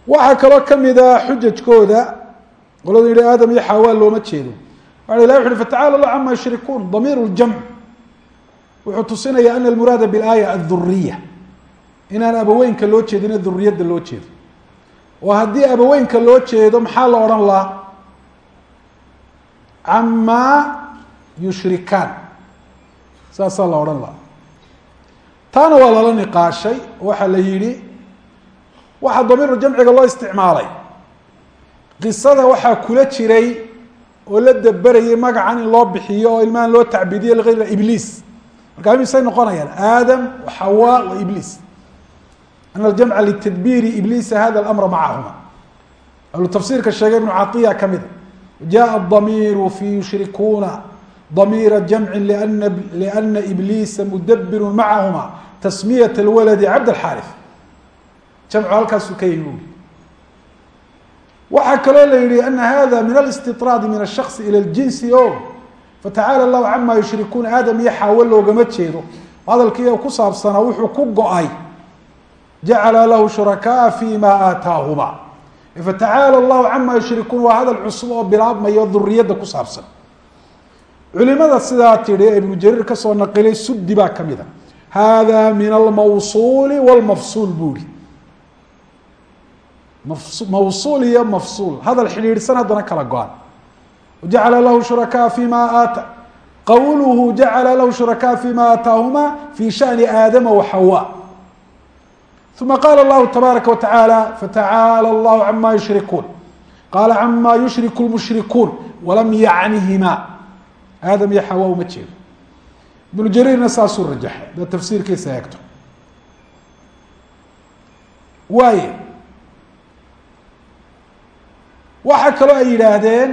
waxaa kaloo kamida xujajkooda qoladu yihi aadam iyo xawaa looma jeedo. Waxa ilah wuxu uhi fatacala allah cama yushrikuun damiir ljamc wuxuu tusinaya ana almuraada bilaaya aduriya inaan abaweynka loo jeedino duriyadda loo jeedo oo haddii abaweynka loo jeedo maxaa la odhan lahaa? Camaa yushrikaan saasaa la odhan lahaa. Taana waa lala niqaashay waxaa la yidhi waxaa damiiru jamciga loo isticmaalay. Qisada waxaa kula jiray oo la daberayay magacan in loo bixiyo oo ilmahan loo tacbidiyo ligayr ibliis. Markaa misay noqonayaan aadam xawa wa ibliis ana aljamca litadbiiri ibliisa hada alamra macahuma ahlu tafsiirka sheegay ibnu caiya ka mida jaءa damiiru fi yushrikuuna damiira jamci lna liana ibliisa mudabiru macahuma tasmiyat اlwaladi cabd alxaarif jamcu halkaasuu ka yimi ui waxaa kaloo la yihi ana hada min alistiطraadi min الshakصi ilى اljinsi o fatacala اllahu cama yushrikuuna aadam iyo xaawo loogama jeedo hadalkii ku saabsanaa wuxuu ku go-ay jacala lahu shurakaaa fi ma aataahuma fatacala اllahu cama yushrikuun waa hadal cusub oo bilaabmayo duriyadda ku saabsan culimada sidaa tidhi ee ibnu jariir ka soo naqilay sudi baa ka mid a hada min almawsuuli wاlmafsuul buuri mawsuul iyo mafsuul hadal xidhiidhsan haddana kala go-an jacala lahu shurakaa aata qawluhu shurakaa fi shani aadama waxawa uma qala allahu tabaaraka watacaala fatacala allahu cama yushrikuun qaala cama yushriku lmushrikuun walam yacnihima aadam iyo xawa uma jeedo ibnu jariirna saasuu rajaxay da tafsiirkiisa eegto waaye waxaa kaloo ay yidhaahdeen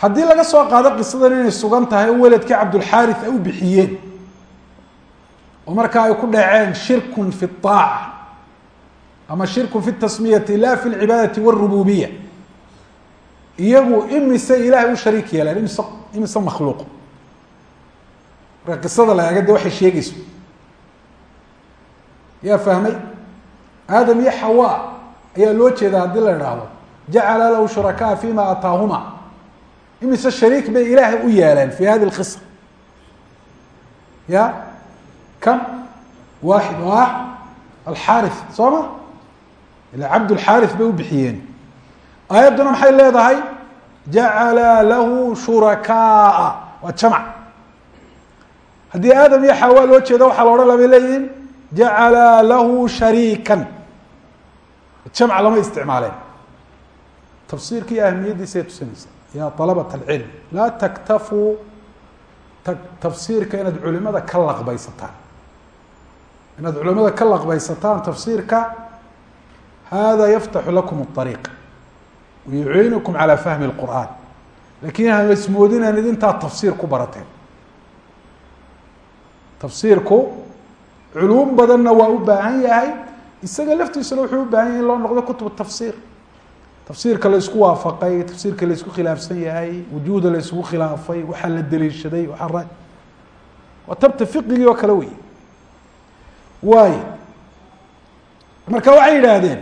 haddii laga soo qaado qisadan inay sugan tahay oo weladkii cabdulxaari ay u bixiyeen oo markaa ay ku dhaceen shirkun fi الطaaca ama shirkun fi الtasmiyati la fi اlcibaadati wالrububiya iyagu imise ilahay u shariik yeeleen imise imise makhluuq marka qisada la eega de waxay sheegayso yaa fahmay aadam iyo xawa ayaa loo jeeda haddii la idhaahdo jacala lahu shurakaa fima ataahuma imise shariik bay ilaahay u yeeleen fi hadi lqisa ya kam waaxid oo ah alxaari soo ma ila cabdulxaari bay u bixiyeen. Aayadduna maxay leedahay? Jacala lahu shurakaaa. Waa jamc haddii aadam iyo xawa loo jeedo waxaa la odhan la bay leeyihiin jacala lahu shariikan. Jamc lama isticmaaleen. Tafsiirka iyo ahamiyaddiisay tusinaysa ya alabat alcilm laa taktafuu. Tafsiirka inaad culimada ka laqbaysataan inaad culimada ka laqbaysataan tafsiirka hada yaftaxu lakum الطariiq wayuciinukum calى fahmi اlqur'an lakin ha ismoodinaan idintaa tafsiir ku barateen tafsiirku culuum badanna waa u baahan yahay isaga laftiisuna wuxuu u baahan yahay in loo noqdo kutub tafsiir tafsiirka la isku waafaqay tafsiirka la isku khilaafsan yahay wujuuda la isugu khilaafay waxaa la deliishaday waaa waa tabta fiqigii oo kale wey waayo marka waxay yidhaahdeen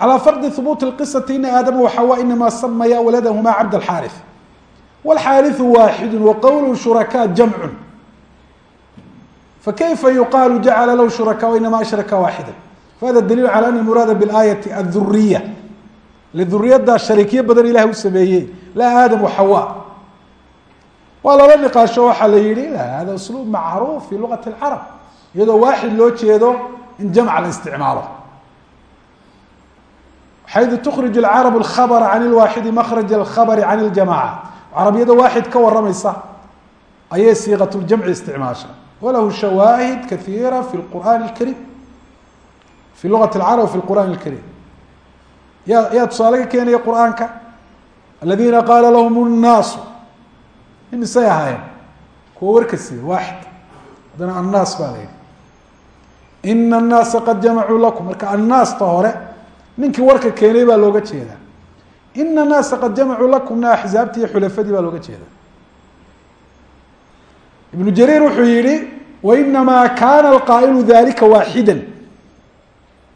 calى fardi hubuuti اqisati ina aadama waxawa inama samaya waladahuma cabd اlxaari wاlxaariثu waaxidu waqowlu shurakaa jamcu fakayfa yuqaalu jacala lahu shuraka wainama ashraka waaxida fahada daliil calى ana muraada biاlaayati aduriya duriyaddaa shariikyo badan ilahay u sameeyey laa aadam waxawa waa lala niqaasho waxaa la yihi hada usluub macruuf fi luqati اlcarab iyadoo waaxid loo jeedo in jamc la isticmaalo xaydu tukrij اlcarabu اlkhabra can اlwaaxidi makraj اlkhabri can اljamaca carabiyada waaxid ka waramaysa ayay siiqat ljamci isticmaasha walahu shawaahid kaiira fi qur'an اlkarim fi luqati اlcarab fi qur'an اlkarim ya yaa tusaale ka keenaya qur'aanka aladiina qaala lahum الnaasu imisay ahaayeen kuwa warka siiya waaxid haddana annaas baa la yihi ina annaasa qad jamacuu lakum. Marka annaasta hore ninkii warka keenay baa looga jeedaa. Ina annaasa qad jamacuu lakumna axzaabtii iyo xulafadii baa looga jeedaa. Ibnu jariir wuxuu yihi wainamaa kaana alqaa'ilu dalika waaxida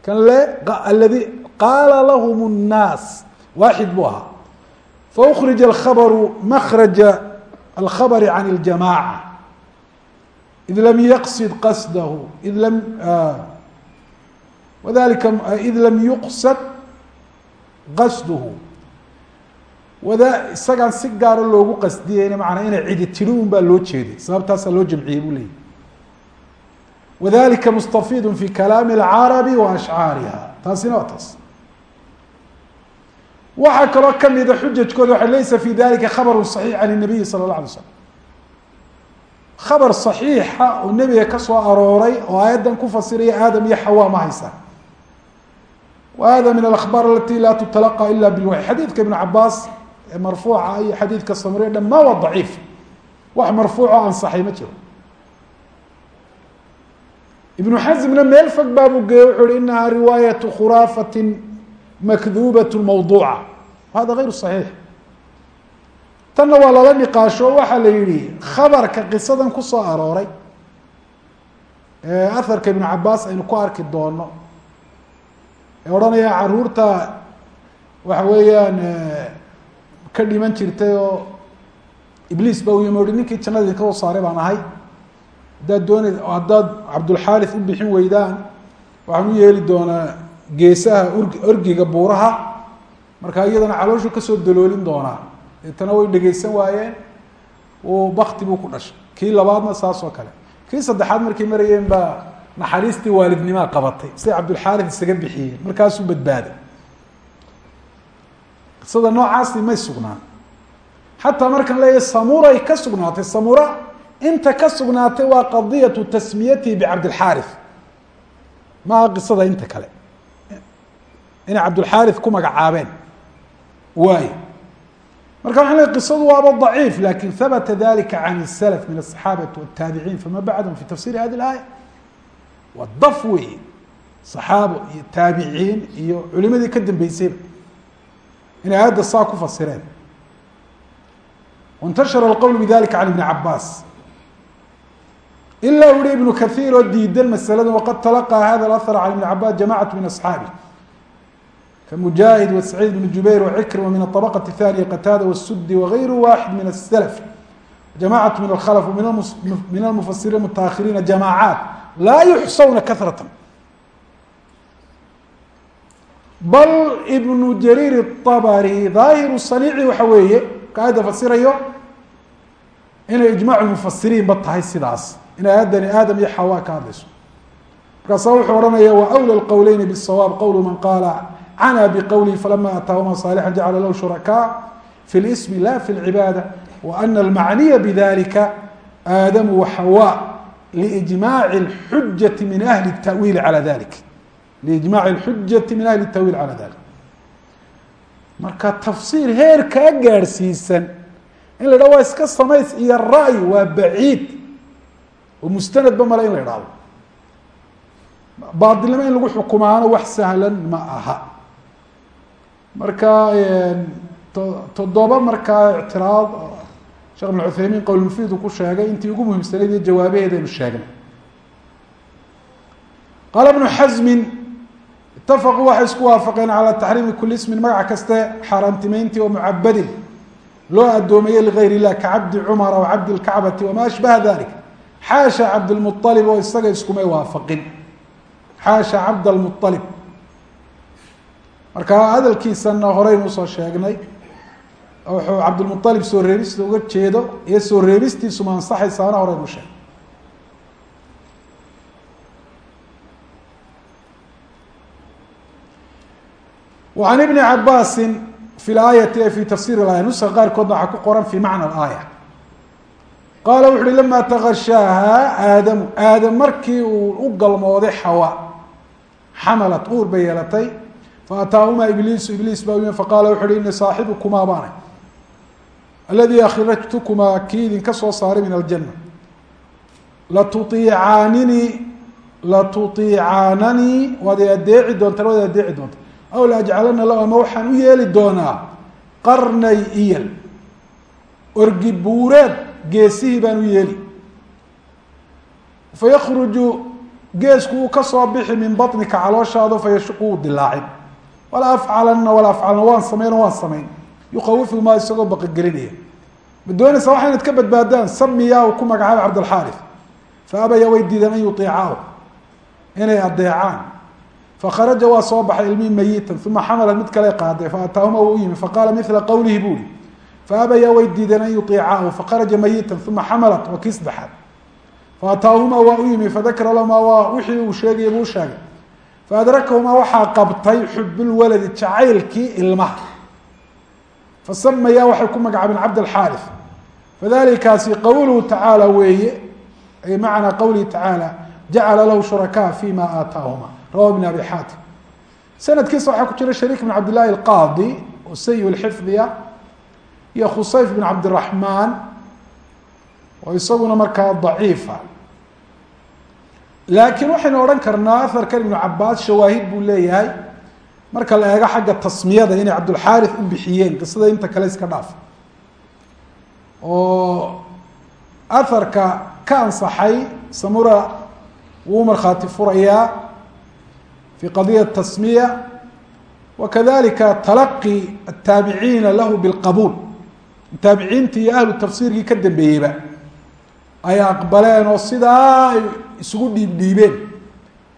kan le aladi qaala lahum nnaas waaxid buu ahaa. Faukhrij alkhabaru makraja alkhabari can اljamaca id lam yaqsid qasdahu id lam wadalika id lam yuqsad qasduhu wada isagaan si gaaro loogu qasdiyeyna macanaa inay cidi tidhi un baa loo jeeday sababtaasaa loo jamciyey buu leeyay wadalika mustafiidu fi kalaami اlcarabi wa ashcaariha taasina waa taas waxaa kaloo kamida xujajkooda waa laysa fi dalika khabaru صaxiix can الnabiyi salى اla alay slam khabar saxiixa oo nebiga ka soo arooray oo aayaddan ku fasiraya aadam iyo xawa ma haysaan wa hada min alakhbaar alati laa tutalaqa ila bilwaxy xadiidka ibnu cabaas ee marfuuca iyo xadiidka samriya dhammaan waa daciif. Wax marfuuco ansaxay ma jiro. Ibnu xasimna meel fog baabuu geeyey wuxuu hi inahaa riwaayatu khuraafatin makduubat mawduuca. Hada ayru saxiix tanna waa lala niqaasho waxaa la yihi khabarka qisadan ku soo arooray. Ee aharka ibnu cabaas aynu ku arki doono ee odhanaya carruurta waxa weeyaan ka dhiman jirtay oo ibliis ba u yimi uhi ninkii jannada idinka soo saaray baan ahay. Haddaad doona haddaad cabdulxaaris u bixin weydaan waxaan u yeeli doonaa geesaha org orgiga buuraha. Markaa iyadana calooshu ka soo daloolin doonaa deetana way dhegeysan waayeen bakti buu ku dhashay. Kii labaadna saas oo kale. Kii saddexaad markay marayeen baa naxariistii waalidnimaa qabatay. Siday cabdulxaaris isaga bixiyeen markaasuu badbaaday. Qisada noocaasi may sugnaan xataa markaan leeyahay samuray ka sugnaatay. Samura inta ka sugnaatay waa qadiyatu tasmiyatihi bicabdilxaari maaha qisada inta kale. Inay cabdulxaari ku magacaabeen. Waayo marka waxaan leey qisadu waaba daciif lakin habata dalika can الslf min الصaxaabati wالtaabiciin fama bacdahum fi tafsiri hadi اlaaya waa daf weeye صaxaabo iyo taabiciin iyo culimadii ka dambeysayba inay aayadda saa ku fasireen wاntashara اlqowl bidalika can ibni cabaas ila u hi ibnu kahiir oo diidan masalada waqad talaqaa hada اlahar can ibni cabaas jamacat min asxaabi kmujaahid وسacيid بن jubayr وcikrma min الطبqة الثانية qtاdة والsudi وغayr waaxid min السلف جamاعaة min الkلف min الmfsiriin المتakhiriina جamاعaaت laa yuxsawna kahrة bal بن jrيr الطbrي ظaahir صنيici waxa weeye ka aayadda fasirayo inay iجmاع المfsiriin ba tahay sidaas inay aayaddani aadam iyo xawa ka hadlayso markaasa wuxuu ohanaya وأwlى الqowleyn bالصwاab qowl man qaala canaa biqowlihi falama ataahuma saalixan jacala lahu shurakaa fi lismi la fi lcibaada wa ana almacniya bidalika aadamu waxawa liijmaaci xujai min ahli tawiili ala dalik liijmaaci xujai min ahli tawiil cala dalik marka tafsiir heerkaa gaadhsiisan in la idhah waa iska samays iyo ra'y waa baciid. Oo mustanadba male in la idhaahdo. Baadilnimo in lagu xukumaano wax sahlan ma aha marka toddoba markaa ictiraad sheekh ibn cuthaymiin qowl mufiid uu ku sheegay intii ugu muhiimsanayd iyo jawaabaheeda aynu sheegnay. Qaala ibnu xasmin itafaquu waxay isku waafaqeen calaa taxriimi kuli ismin magac kaste xaaraantimeyntii oo mucabadin loo addoomeeyey ligayr illah ka cabdi cumara wa cabdi lkacbati wamaa ashbaha dalik. Xaasha cabdilmualib oo isaga iskumay waafaqin. Xaasha cabd almualib marka hadalkiisana horeynu u soo sheegnay wuxuu cabdilmualib soo reebista uga jeedo iyo soo reebistiisu ma ansaxaysaana horeynu can ibni cabaasin fi laayati e fi tafsir aaya nuska qaarkoodna waxaa ku qoran fi macna aaya qaala wuxu uhi lama takashaaha aadamu. Aadam markii uu u galmooday xawa xamalat uur bay yeelatay faataahumaa ibliisu ibliis baa yimi faqaala wuxu uhi ini saaxibukumaa baana aladii akhrajtukumaa kii idinka soo saaray min aljana latuiicaanini latuiicaananii waad adeeci doontaan waad adeeci doonta aw laajcalana lahu ama waxaan u yeeli doonaa qarnay iyal orgi buureed geesihii baan u yeeli fayakruju geesku uu ka soo bixi min baطnika calooshaado fayashuqu dilaacin wala afcalana wala afcalna waan samayn waan samayn yukawifu maa isagoo baqagelinaya. Ma doonaysaa waxa inad ka badbaadaan samiyaa uu ku magacaabay cabdalxaari fa abaya way diideen an yuiicaahu inay adeecaan fakharaja waa soo baxay ilmihii mayitan uma xamalat mid kale qaaday. Faataahuma wuu u yimi faqaala mila qowlihi buuri faabayaa way diideen an yuiicaahu fakharaja mayitan uma xamalat waa kii saddexaad u sheegay faadrakahumaa waxaa qabtay xubulwaladi jacaylkii ilmaha fasamaya waxay ku magacaabeen cabd alxaari fadalikaasi qowluhu tacaala weeye ay macnaa qowlihi tacaala jacala lahu shurakaa fi ma aataahuma rawa bn abi xaatim sanadkiisa waxaa ku jira shariik bn cabd llahi alqaadi oo sayi lxifdiya iyo khusayf bn cabdiraxmaan oo isaguna markaa daciifa laakiin waxaynu odhan karnaa aharkan ibnu cabaas shawaahid buu leeyahay. Marka la eego xagga tasmiyada inay cabdulxaari u bixiyeen qisada inta kale iska dhaaf. Oo aharka ka ansaxay samura wuu markhaati furayaa fi qadiya tasmiya wakadalika talaqi ataabiciina lahu bilqabuul taabiciintii iyo ahlu tafsiirkii ka dambeeyeyba ay aqbaleen oo sidaa ay isugu dhiibdhiibeen.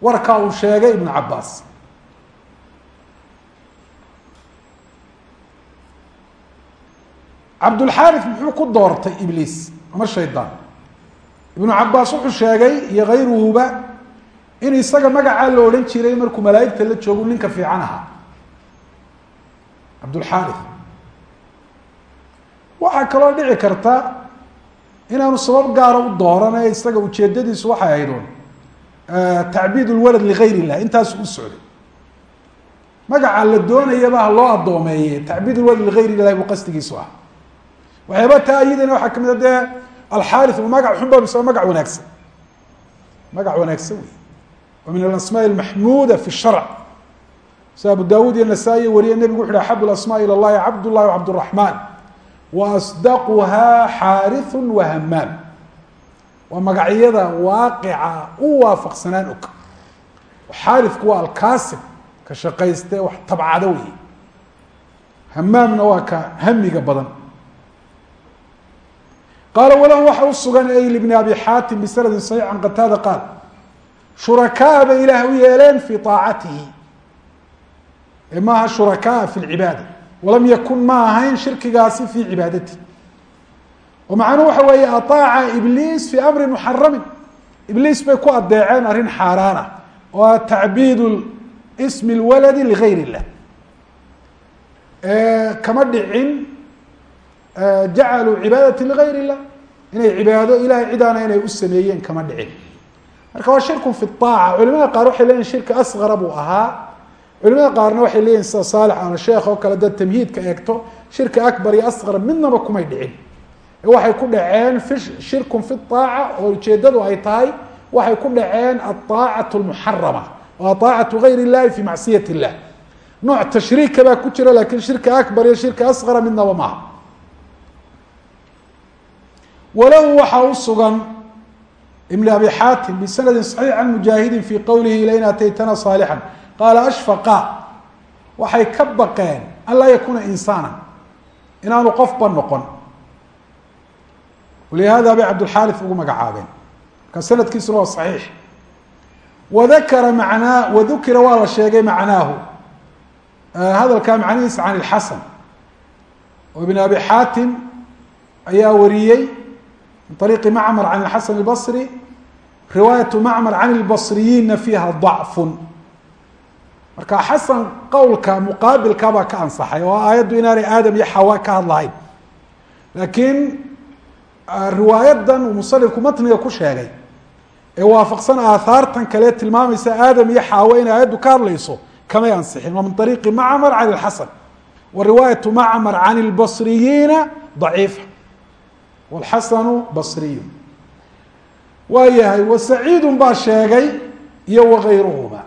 Warkaa uu sheegay ibnu cabaas. Cabdulxaarif muxuu ku doortay ibliis ama shaydaan ibnu cabaas wuxuu sheegay iyo kayruhuba in isaga magacaa la odhan jiray markuu malaaigta la joogu ninka fiican ahaa. Cabdulxaarif waxaa kaloo dhici karta inaanu sabab gaara u dooran ee isaga ujeedadiisu waxay ahayd un tacbiid lwalad ligayr illah intaasu u socday. Magaca la doonayaba ha loo addoomeeye tacbiid lwalad ligayr illahi buu qasdigiisu ah waxyaaba taa iyadana waxaa ka mid a dee alxaari ma magac xunba mise magac wanaagsan. Magac wanaagsan wey wa min alasmaa almaxmuuda fi sharc. Sida abu dawuud iyo nasaa-i nebigu wuxu uhi axabu lasmaa ila llahi cabdullahi wacabduraxmaan wa asdaquhaa xaariu wahamaam waa magacyada waaqica u waafaqsanaan og xaariku waa alkaasib ka shaqayste wax tabcado wey hamaamna waa ka hamiga badan qaala walahu waxa u sugan ay libni abi xaatim bisanadi saxiix can qataada qaal shurakaa bay ilaah u yeeleen fi aacatihi ee maaha shurakaa fi lcibaada walam yakun ma ahayn shirkigaasi fi cibaadati. oo macnuhu waxa weeye aaaca ibliis fi amri muxaramin ibliis bay ku adeeceen arrin xaaraana. Oo a tacbiid smi lwaladi ligayr illah kama dhicin jacaluu cibaadati ligayr illah inay cibaado ilahay cidaana inay u sameeyeen kama dhicin. Marka waa shirku fi aaca culimada qaar waxay leeyihiin shirki asqara buu ahaa culimada qaarna waxay leeyihiin sida saalix al sheekh oo kale dad tamhiidka eegto shirki akbar iyo asqar midnaba kumay dhicin. Waxay ku dhaceen shirkun fi aaca oo ujeedadu ay tahay waxay ku dhaceen aaacatu lmuxarama oo aacatu illahi fi macsiyat illah nooc tashriika baa ku jira laakiin shirki akbar iyo shirki asqara midnaba maaha. Walahu waxaa u sugan ibn abi xaatim bisanadi صaxiix mujaahidin fi qowlihi lain ataytana saalixan qaala ashfaqa waxay ka baqeen an laa yakuuna insaana inaanu qofba noqon. Walihada bay cabdulxaali ugu magacaabeen marka sanadkiisuna waa saxiix. Wadakara manaa wadukira waa la sheegay macnaahu hadalkaa macnihiisa can ilxasan oo ibn abi xaatim ayaa wariyey min ariiqi macmar can ilxasan albasri riwaayatu macmar can ilbasriyiina fiiha dacfun marka xasan qowlka muqaabilkabaa ka ansaxay oo aayaddu inaanay aadam iyo xawa ka hadlahayn laakiin riwaayadan uu musanifku matniga ku sheegay ee waafaqsan aahaartan kale tilmaamaysa aadam iyo xaawo inay aayaddu ka hadlayso kamay ansixin waa min ariiqi macmar can ilxasan wa riwaayatu macmar can اlbصriyiina ضaciifa wاlxasanu basriyu waa yahay wasaciidu baa sheegay iyo wagayruhuma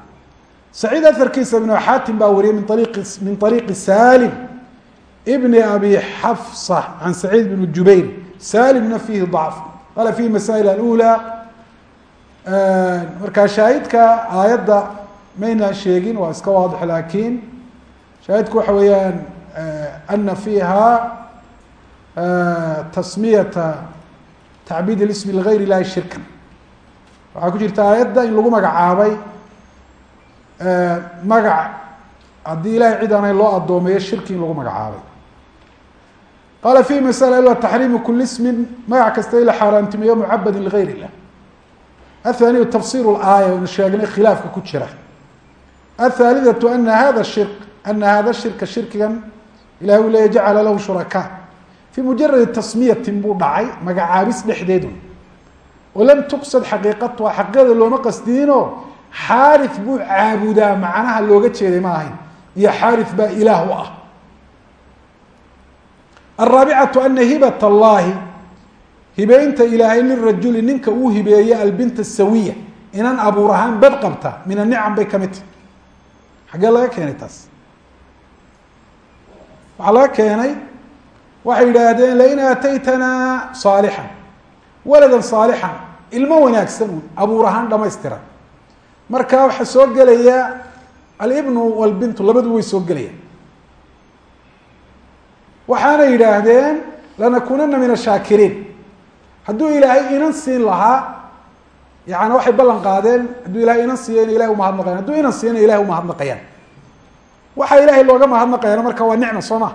saciid aarkiisa ibn xaatim baa wariyay min ariiqi salim bn abi xafsa can saciid bn jubayr. Salimna fiihi dacf. Qala fiihi masail alulaa marka shaahidka aayadda mayna sheegin waa iska waadix laakiin shaahidku waxa weeyaan ana fiiha tasmiyata tacbiid ismi ligayr ilahi shirka waxaa ku jirta aayadda in lagu magacaabay magac haddii ilahay cid loo addoomeeyo shirki lagu magacaabay. Qaala fi masala wa taxriimu kuli ismin magac kasta in la xaaraantimeeyo mucabadin ligayr illah. Athaniyu tafsir laaya aynu sheegnay khilaafka ku jira. Athaalidatu ana hada shirk ana hada shirka shirkigan ilahay uu leeya jacala lahu shurakaa fii mujaradi tasmiyatin buu dhacay magacaabis dhexdeedu oo tuqsad xaqiiqatuha xaqiiqada looma qasdiinoo xaari buu caabudaa macnaha looga jeeday ma ahayn. Iyo xaari baa ilaah u ah. Araabicatu ana hibat allahi hibeynta ilaahay lirajuli ninka uu hibeeye albinta sawiya inan abuur ahaan bad qabta min anicam bay ka mid tahy xaggee laga keenay taas? Waxaa laga keenay waxay yidhaahdeen lain aataytanaa saalixan. Waladan saalixan ilmo wanaagsan un abuur ahaan dhamaystiran marka waxaa soo gelaya alibnu walbintu labadu way soo gelayaan. Waxaana yidhaahdeen lanakunana min ashaakiriin hadduu ilaahay inan siin lahaa yani waxay ballan qaadeen hadduu ilahay inan siiyo ina ilahay umahadnaqayan hadduu inan siiyana ilahay umahadnaqayaan waxaa ilaahay looga mahadnaqayana marka waa nicmo soo ma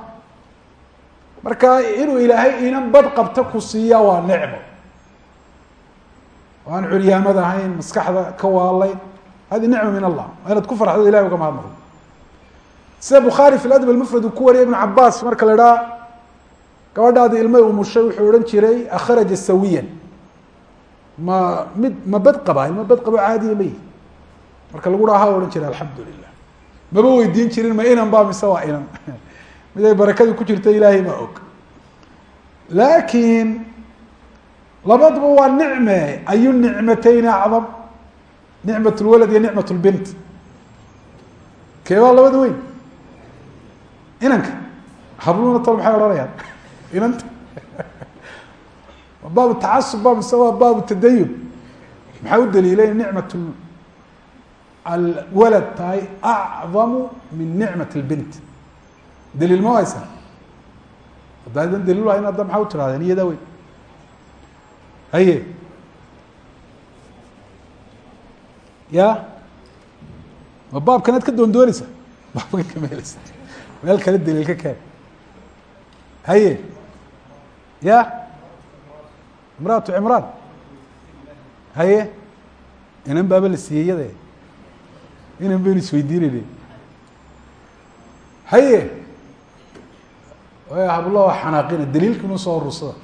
marka inuu ilaahay inan bad qabta ku siiya waa nicmo. Oo aan curyaamad ahayn maskaxda ka waalayn hadi nicma min allah waa inaad ku farxdo ilahay uga mahadnaqdo sida bukhaari fi ladb almufrad uu ku wariyay ibn cabaas marka la idhaha gabadhaadi ilmay umushay wuxuu odhan jiray akhraja sawiyan ma mid ma bad qabaa ilma bad qabo caadiya ma yihi marka lagu dhaha ha odhan jiray alxamdu lilah maba weydiin jirin ma inan ba mise waa inan mid ay barakadu ku jirta ilaahay ma og laakiin labaduba waa nicme ayu nicmatayni acdam nicmat lwalad iyo nicmat lbint keebaa labada weyn. Inanka. Habluna tol maxay odhanayaan? Inanta. Waa [LAUGHS] baabu tacasub ba mise waa baabu tadayun maxaa u daliilay nicmat alwalad tahay acdamu min nicmat lbint daliil ma haysa haddaadan daliil hayn hadda maxaa u tirahdeen? Iyadaa weyn. Haye ya? Ma baabkanaad ka doon dooneysa [LAUGHS] baabkan kama heleysa meel kale daliil ka keen. Haye? Ya? Imraatu cimraan. Haye? Inan baaba la siiyey iyade inan baynu isweydiinayne haye? Hablo xanaaqina daliilka inuu soo urursada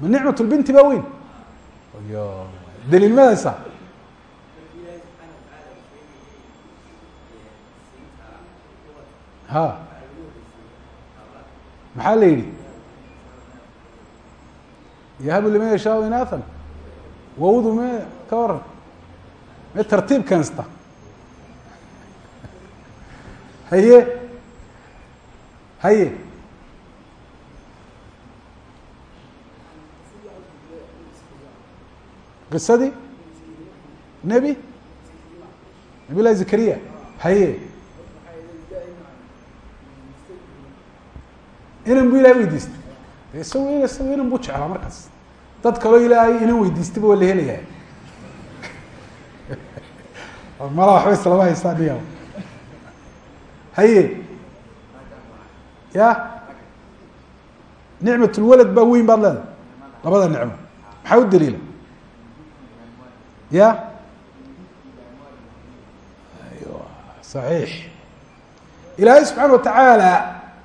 ma nicmat lbinti baa weyn daliil madaysa ha maxaa la yidhi yahabu liman yashaau inathan wawdu me ka waran me tartiib keensta haye haye qisadii nebi? Nabiy llahi zakariya. Haye. Inan bu ilahay weydiistay isagu isagu inan bu jeclaa markaas. Dad kaloo ilaahay inan weydiistayba [LAUGHS] waa la helaya mala waxba islama haystaa dhiga haye. Ya. Nicmat lwalad baa weyn baad leedahay. Labada nicmo. Maxaa u daliila ya? صaxiix ilaahay subxaana watacaala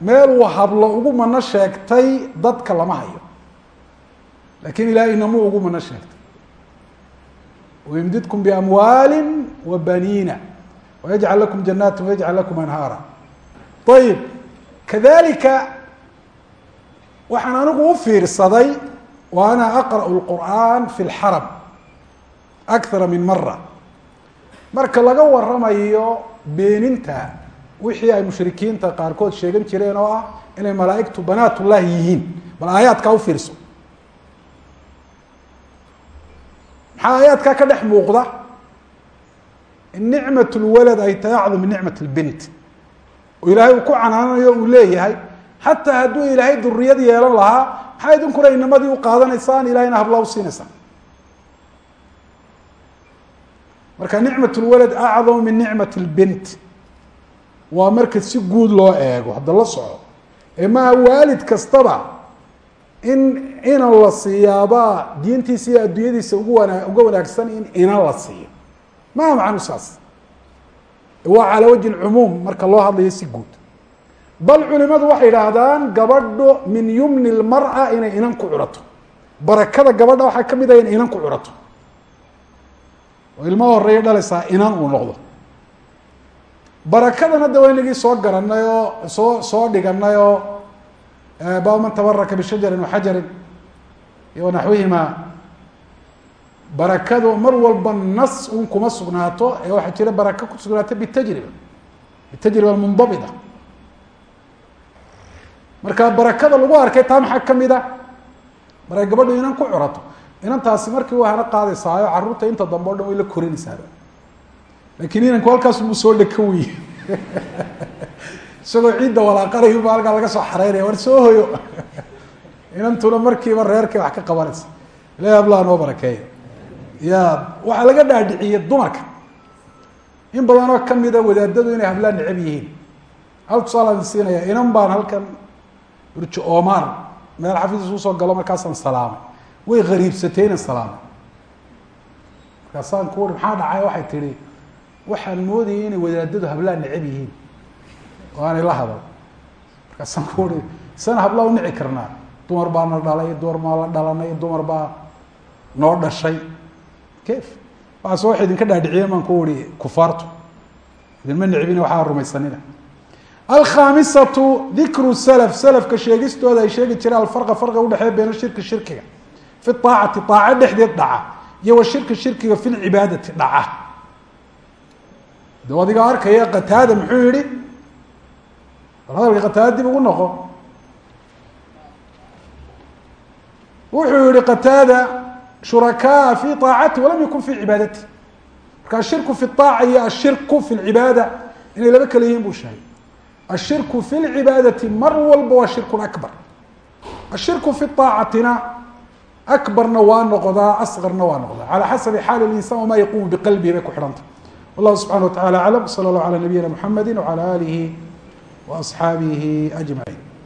meel uu hablo ugu mano sheegtay dadka lama hayo. Lakin ilahay inamuu ugu mano sheegtay. Wayumdidkum biamwaali wa baniina wayajcal lakum janaati wayajcal lakum anhaara. Ayib kadalika waxaan anigu u fiirsaday wa ana aqra'u lqur'an fi akara min mara marka laga waramayo beeninta wixii ay mushrikiinta qaarkood sheegan jireen oo ah inay malaaigtu banaat ullahi yihiin bal aayaadkaa u fiirso maxaa aayaadkaa ka dhex muuqda in nicmat lwalad ay tahay acdam min nicmat lbint oo ilaahay uu ku canaanayo uu leeyahay xataa hadduu ilaahay duriyad yeelan lahaa maxaa idinkuna inamadii u qaadanaysaan ilahayna habla u siinaysaan marka nicmat lwalad acdamu min nicmat lbint waa marka si guud loo eego hadda la soco. Ee maa waalid kastaba in inan la siiyaabaa diintiisa iyo adduunyadiisa ugu wana uga wanaagsan in inan la siiyo. Maha macnu saas? Waa calaa wajhi lcumuum marka loo hadlayo si guud. Bal culimadu waxay idhaahdaan gabadho min yumni lmara inay inan ku curato. Barakada gabadha waxaa ka mid ah in inan ku curato oo ilmaha horreeya dhalaysaa inan uu noqdo. Barakadana de waa inagii soo garanay oo soo soo dhiganay oo bab man tabaraka bishajarin waxajarin iyo naxwihima barakadu mar walba nas un kuma sugnaato ee waxaa jira baraka ku sugnaato bitajriba bitajriba mundabita marka barakada lagu arkay taa maxaa ka mid a markay gabadhu inan ku curato inantaasi markii waa hana qaadaysaayo carruurta inta dambe o dhan way la korinaysaaba laakiin inanku halkaas mu soo dheka [LAUGHS] wey isagoo ciidda walaaqanayo ba halkaa laga soo xareynaya war soo hoyo. [LAUGHS] Inantuna markiiba reerkay wax ka qabanaysa. Ilahi ablaa noo barakeeya ya waxaa laga dhaadhiciyey dumarka. In badanoo kamida wadaadadu inay hablaan necab yihiin. Hal tusaalaan siinaya inan baan halkan urjo omar meel xafiis u soo galo markaasaan salaamay way gariibsatay inan salaamay markaasaan ku maxaa dhacay? Waxay tihi waxaan moodayay inay wadaadadu hablaan necab yihiin. Oo la hadal. Markaasaan ku uri sana hablaa unici karnaa. Dumar baa na dhalay dumar baa la dhalanay dumar baa noo dhashay. Kef waxaase waxa idinka dhaadhiciye maan ku uri kufaartu idinma necbina waxaa rumaysanina. Alkhamisatu dikru salaf. Salafka sheegistooda ay sheegi jireen alfarqa farqa udhexeeya bayna shirki shirkiga fi aacati aaco dhexdeed dhaca iyo wa shirki shirkiga fi lcibaadati dhaca de adiga arkaya qataada muxuu yihi bal hadalka qataada dib ugu noqo wuxuu yihi qataada shurakaa fi aacati walam yakun fi cibaadati marka ashirku fi aaca iyo ashirku fi lcibaada inay laba kala yihiin buu sheegay ashirku fi lcibaadati mar walba waa shirkun akbar ashirku fi aacatina akbarna waa noqdaa asqarna waa noqdaa calى xasabi xaali insan wama yaqumu biqalbihi bay ku xidhanta wallahu subxana wa tacala aclam sala اllah alى nabiyina mxamedi wعalى alihi وaصxaabihi أجmaعin